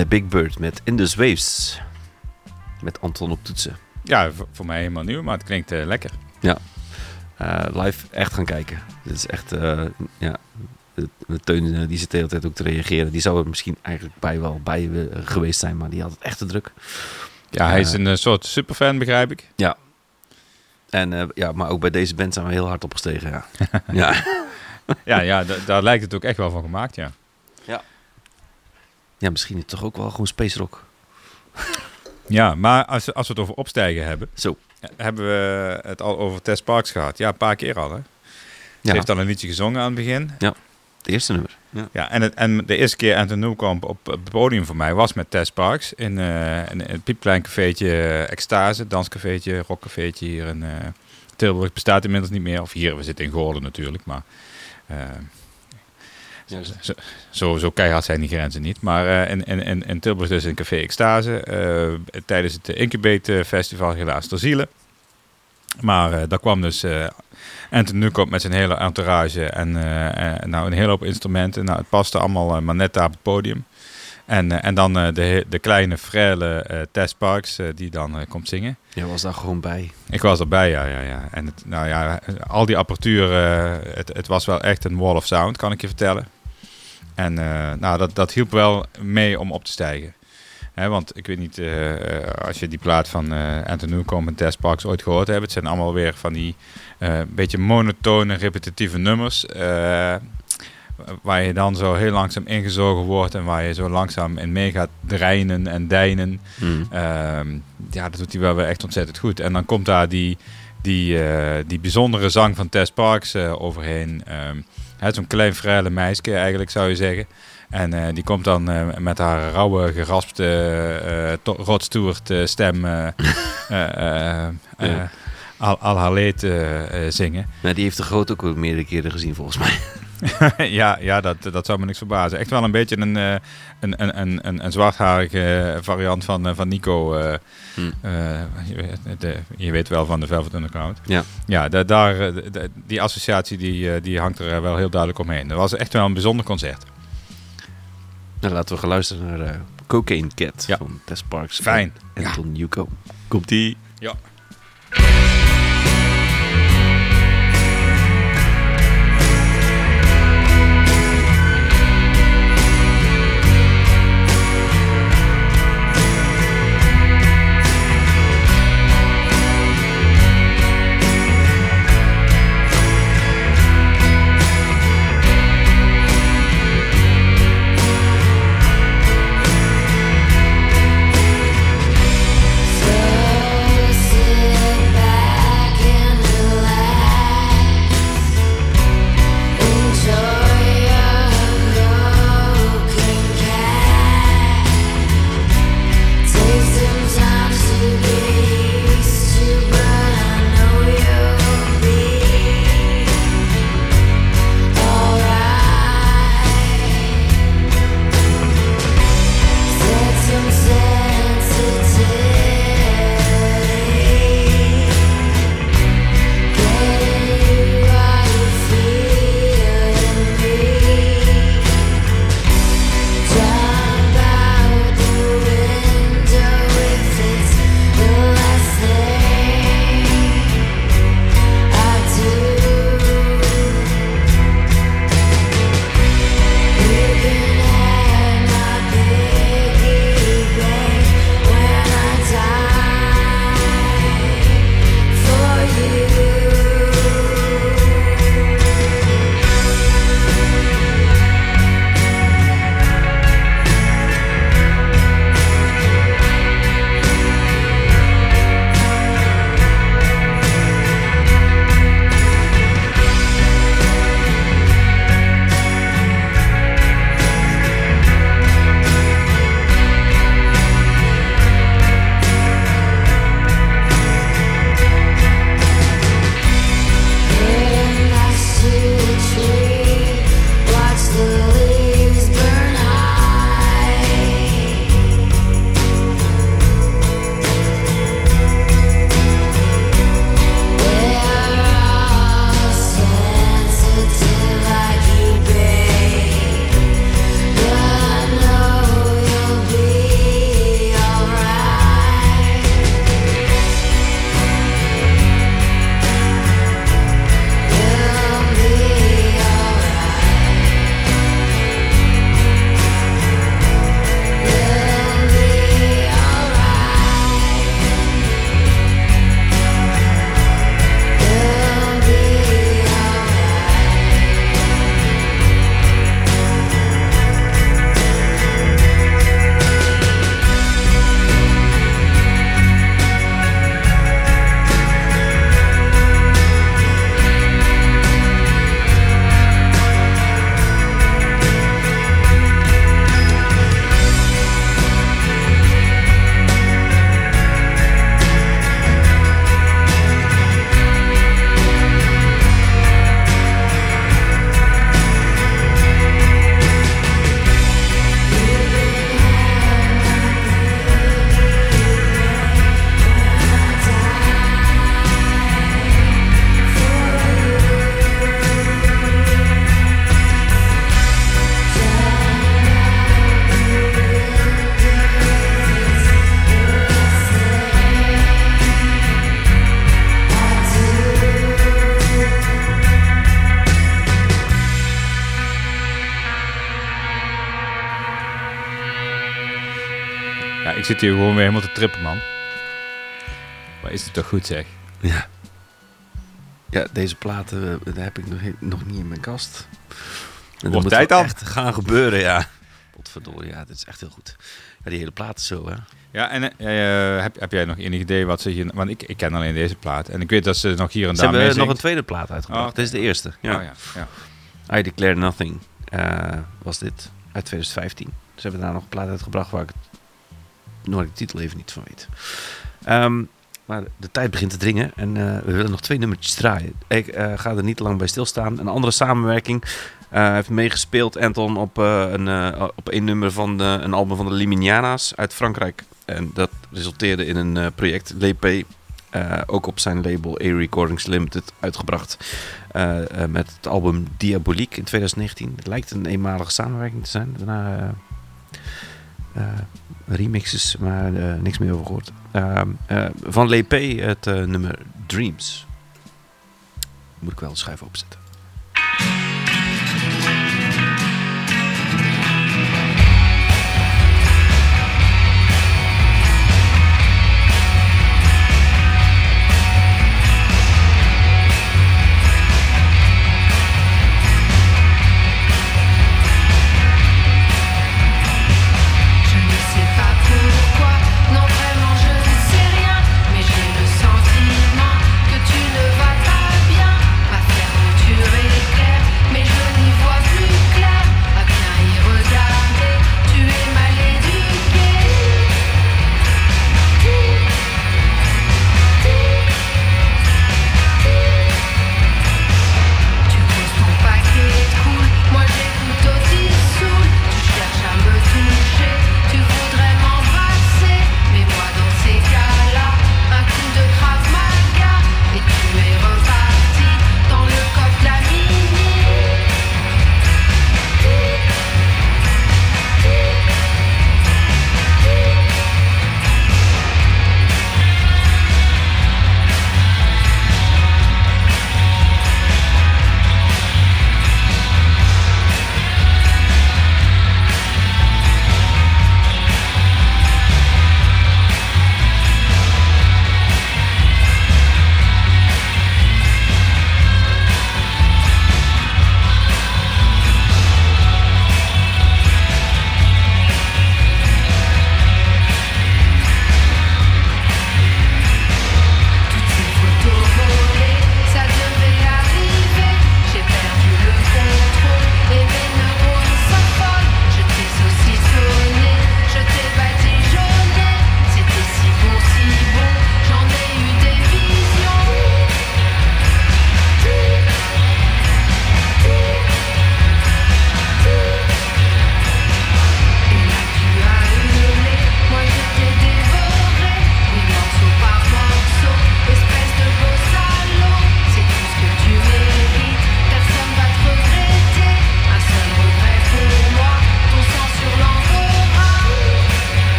Le Big Bird met In the Waves. Met Anton op toetsen. Ja, voor, mij helemaal nieuw, maar het klinkt eh, lekker. Ja. Eh, live echt gaan kijken. Dit is echt, eh, ja. De, de Teun die zit de hele tijd ook te reageren. Die zou er misschien eigenlijk bij wel bij geweest zijn, maar die had het echt te druk. Ja, hij is een soort superfan, begrijp ik. Ja. En ja, maar ook bij deze band zijn we heel hard opgestegen. Ja. [LAUGHS] ja. Ja, ja da- daar lijkt het ook echt wel van gemaakt, ja. Ja, misschien is het toch ook wel gewoon space rock. [LAUGHS] Ja, maar als, als we het over opstijgen hebben, Zo. hebben we het al over Tess Parks gehad. Ja, een paar keer al, hè. Ze Ja, heeft dan een liedje gezongen aan het begin. het eerste nummer. Ja. Ja, en, het, en de eerste keer Anton Newcomb op het podium voor mij was met Tess Parks in, eh in het piepklein cafeetje eh, Extase, danscafeetje, rockcafeetje hier in eh, Tilburg. Bestaat inmiddels niet meer. Of hier, we zitten in Goorlen natuurlijk, maar eh, zo, zo, zo keihard zijn die grenzen niet. Maar eh, in, in, in, in Tilburg dus in café Extase eh, tijdens het Incubate Festival helaas ter ziele. Maar eh, daar kwam dus eh Anton Newcomb met zijn hele entourage en eh, eh, nou, een hele hoop instrumenten. Nou, het paste allemaal eh, maar net daar op het podium. En, eh, en dan eh, de, de kleine, frêle eh Tess Parks eh, die dan eh, komt zingen. Jij was daar gewoon bij. Ik was erbij, ja, ja, ja. En het, nou ja, al die apparatuur, eh, het, het was wel echt een wall of sound, kan ik je vertellen. En eh, nou, dat, dat hielp wel mee om op te stijgen. Want ik weet niet eh, als je die plaat van eh Anton Newcomb en Tess Parks ooit gehoord hebt. Het zijn allemaal weer van die beetje monotone, repetitieve nummers. waar je dan zo heel langzaam ingezogen wordt en waar je zo langzaam in mee gaat dreinen en deinen. Mm. Ehm, ja, dat doet hij wel weer echt ontzettend goed. En dan komt daar die, die, die bijzondere zang van Tess Parks overheen. Ehm, Zo'n klein vrije meisje eigenlijk zou je zeggen. En eh, die komt dan eh, met haar rauwe, geraspte, to- rotstoerd stem [LAUGHS] Ja. al, al haar leed eh, zingen. Nou, die heeft de groot ook meerdere keren gezien volgens mij. [LAUGHS] ja, ja dat, dat zou me niks verbazen. Echt wel een beetje een, eh, een, een, een, een, een zwartharige variant van, eh, van Nico. eh, Hmm. eh, je, weet- de, je weet wel van de Velvet Underground. Ja. Ja, da- daar, eh, de- die associatie die, eh, die hangt er wel heel duidelijk omheen. Dat was echt wel een bijzonder concert. Nou, laten we gaan luisteren naar eh, Cocaine Cat Ja. van Tess Parks. Fijn. En Anton Newcomb. Komt-ie. Ja. Zit hier gewoon weer helemaal te trippen, man. Maar is het toch goed, zeg? Ja. Ja, deze platen eh, daar heb ik nog, nog niet in mijn kast. En dat Wordt moet tijd dan. echt gaan gebeuren, ja. Potverdorie, ja, dit is echt heel goed. Ja, die hele plaat is zo, hè. Ja, en eh, heb, heb jij nog enig idee wat ze hier... Want ik, ik ken alleen deze plaat. En ik weet dat ze nog hier en Ze daar hebben mee nog een tweede plaat uitgebracht. Oh, Dit is de eerste. Ja. Oh, ja, ja. I Declare Nothing eh, was dit uit 2015. Ze hebben daar nog een plaat uitgebracht waar ik nog de titel even niet van weet. Ehm, maar de tijd begint te dringen en eh, we willen nog twee nummertjes draaien. Ik eh, ga er niet lang bij stilstaan. Een andere samenwerking hij heeft meegespeeld, Anton, op, een, op één nummer van de, een album van de Liminiana's uit Frankrijk. En dat resulteerde in een project, LP, eh, ook op zijn label A Recordings Limited uitgebracht. met het album Diabolique in 2019. Het lijkt een eenmalige samenwerking te zijn. Daarna remixes, maar eh, niks meer over gehoord. Ehm, eh, van LP het eh, nummer Dreams. Moet ik wel de schijf opzetten.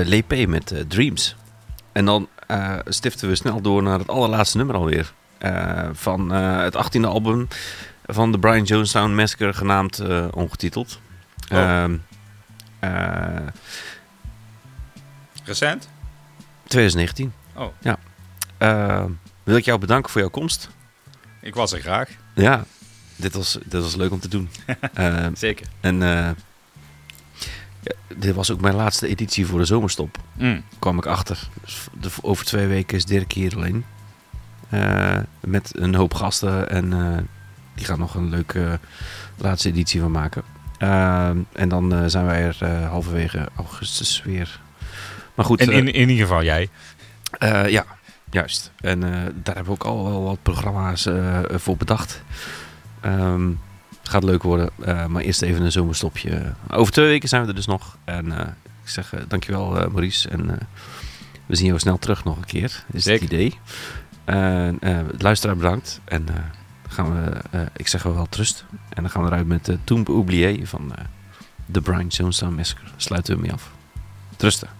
Eh LP met eh, Dreams. En dan eh, stiften we snel door naar het allerlaatste nummer alweer. Van het 18e album van de Brian Jonestown Massacre, genaamd ongetiteld. Oh. Ehm, eh, Recent? 2019. Oh. Ja. Eh, wil ik jou bedanken voor jouw komst. Ik was er graag. Ja, dit was, dit was leuk om te doen. [LAUGHS] Eh, Zeker. En ja, dit was ook mijn laatste editie voor de zomerstop. Mm. Kwam ik achter. Dus de- over twee weken is Dirk hier alleen. Eh, met een hoop gasten. En eh, die gaan nog een leuke laatste editie van maken. Eh, en dan eh, zijn wij er eh, halverwege augustus weer. Maar goed, En eh, in, in ieder geval jij. Eh, ja, juist. En eh, daar hebben we ook al wel wat programma's eh, voor bedacht. Ehm, het gaat leuk worden, eh, maar eerst even een zomerstopje. Over twee weken zijn we er dus nog. En eh, ik zeg eh, dankjewel Maurice. En we zien jou snel terug nog een keer, is Zeker. het idee. Luisteraar bedankt. En gaan we, ik zeg wel trust. En dan gaan we eruit met uh, Tombe Oublié van The Brian Jonestown Massacre. Sluiten we mee af. Trusten.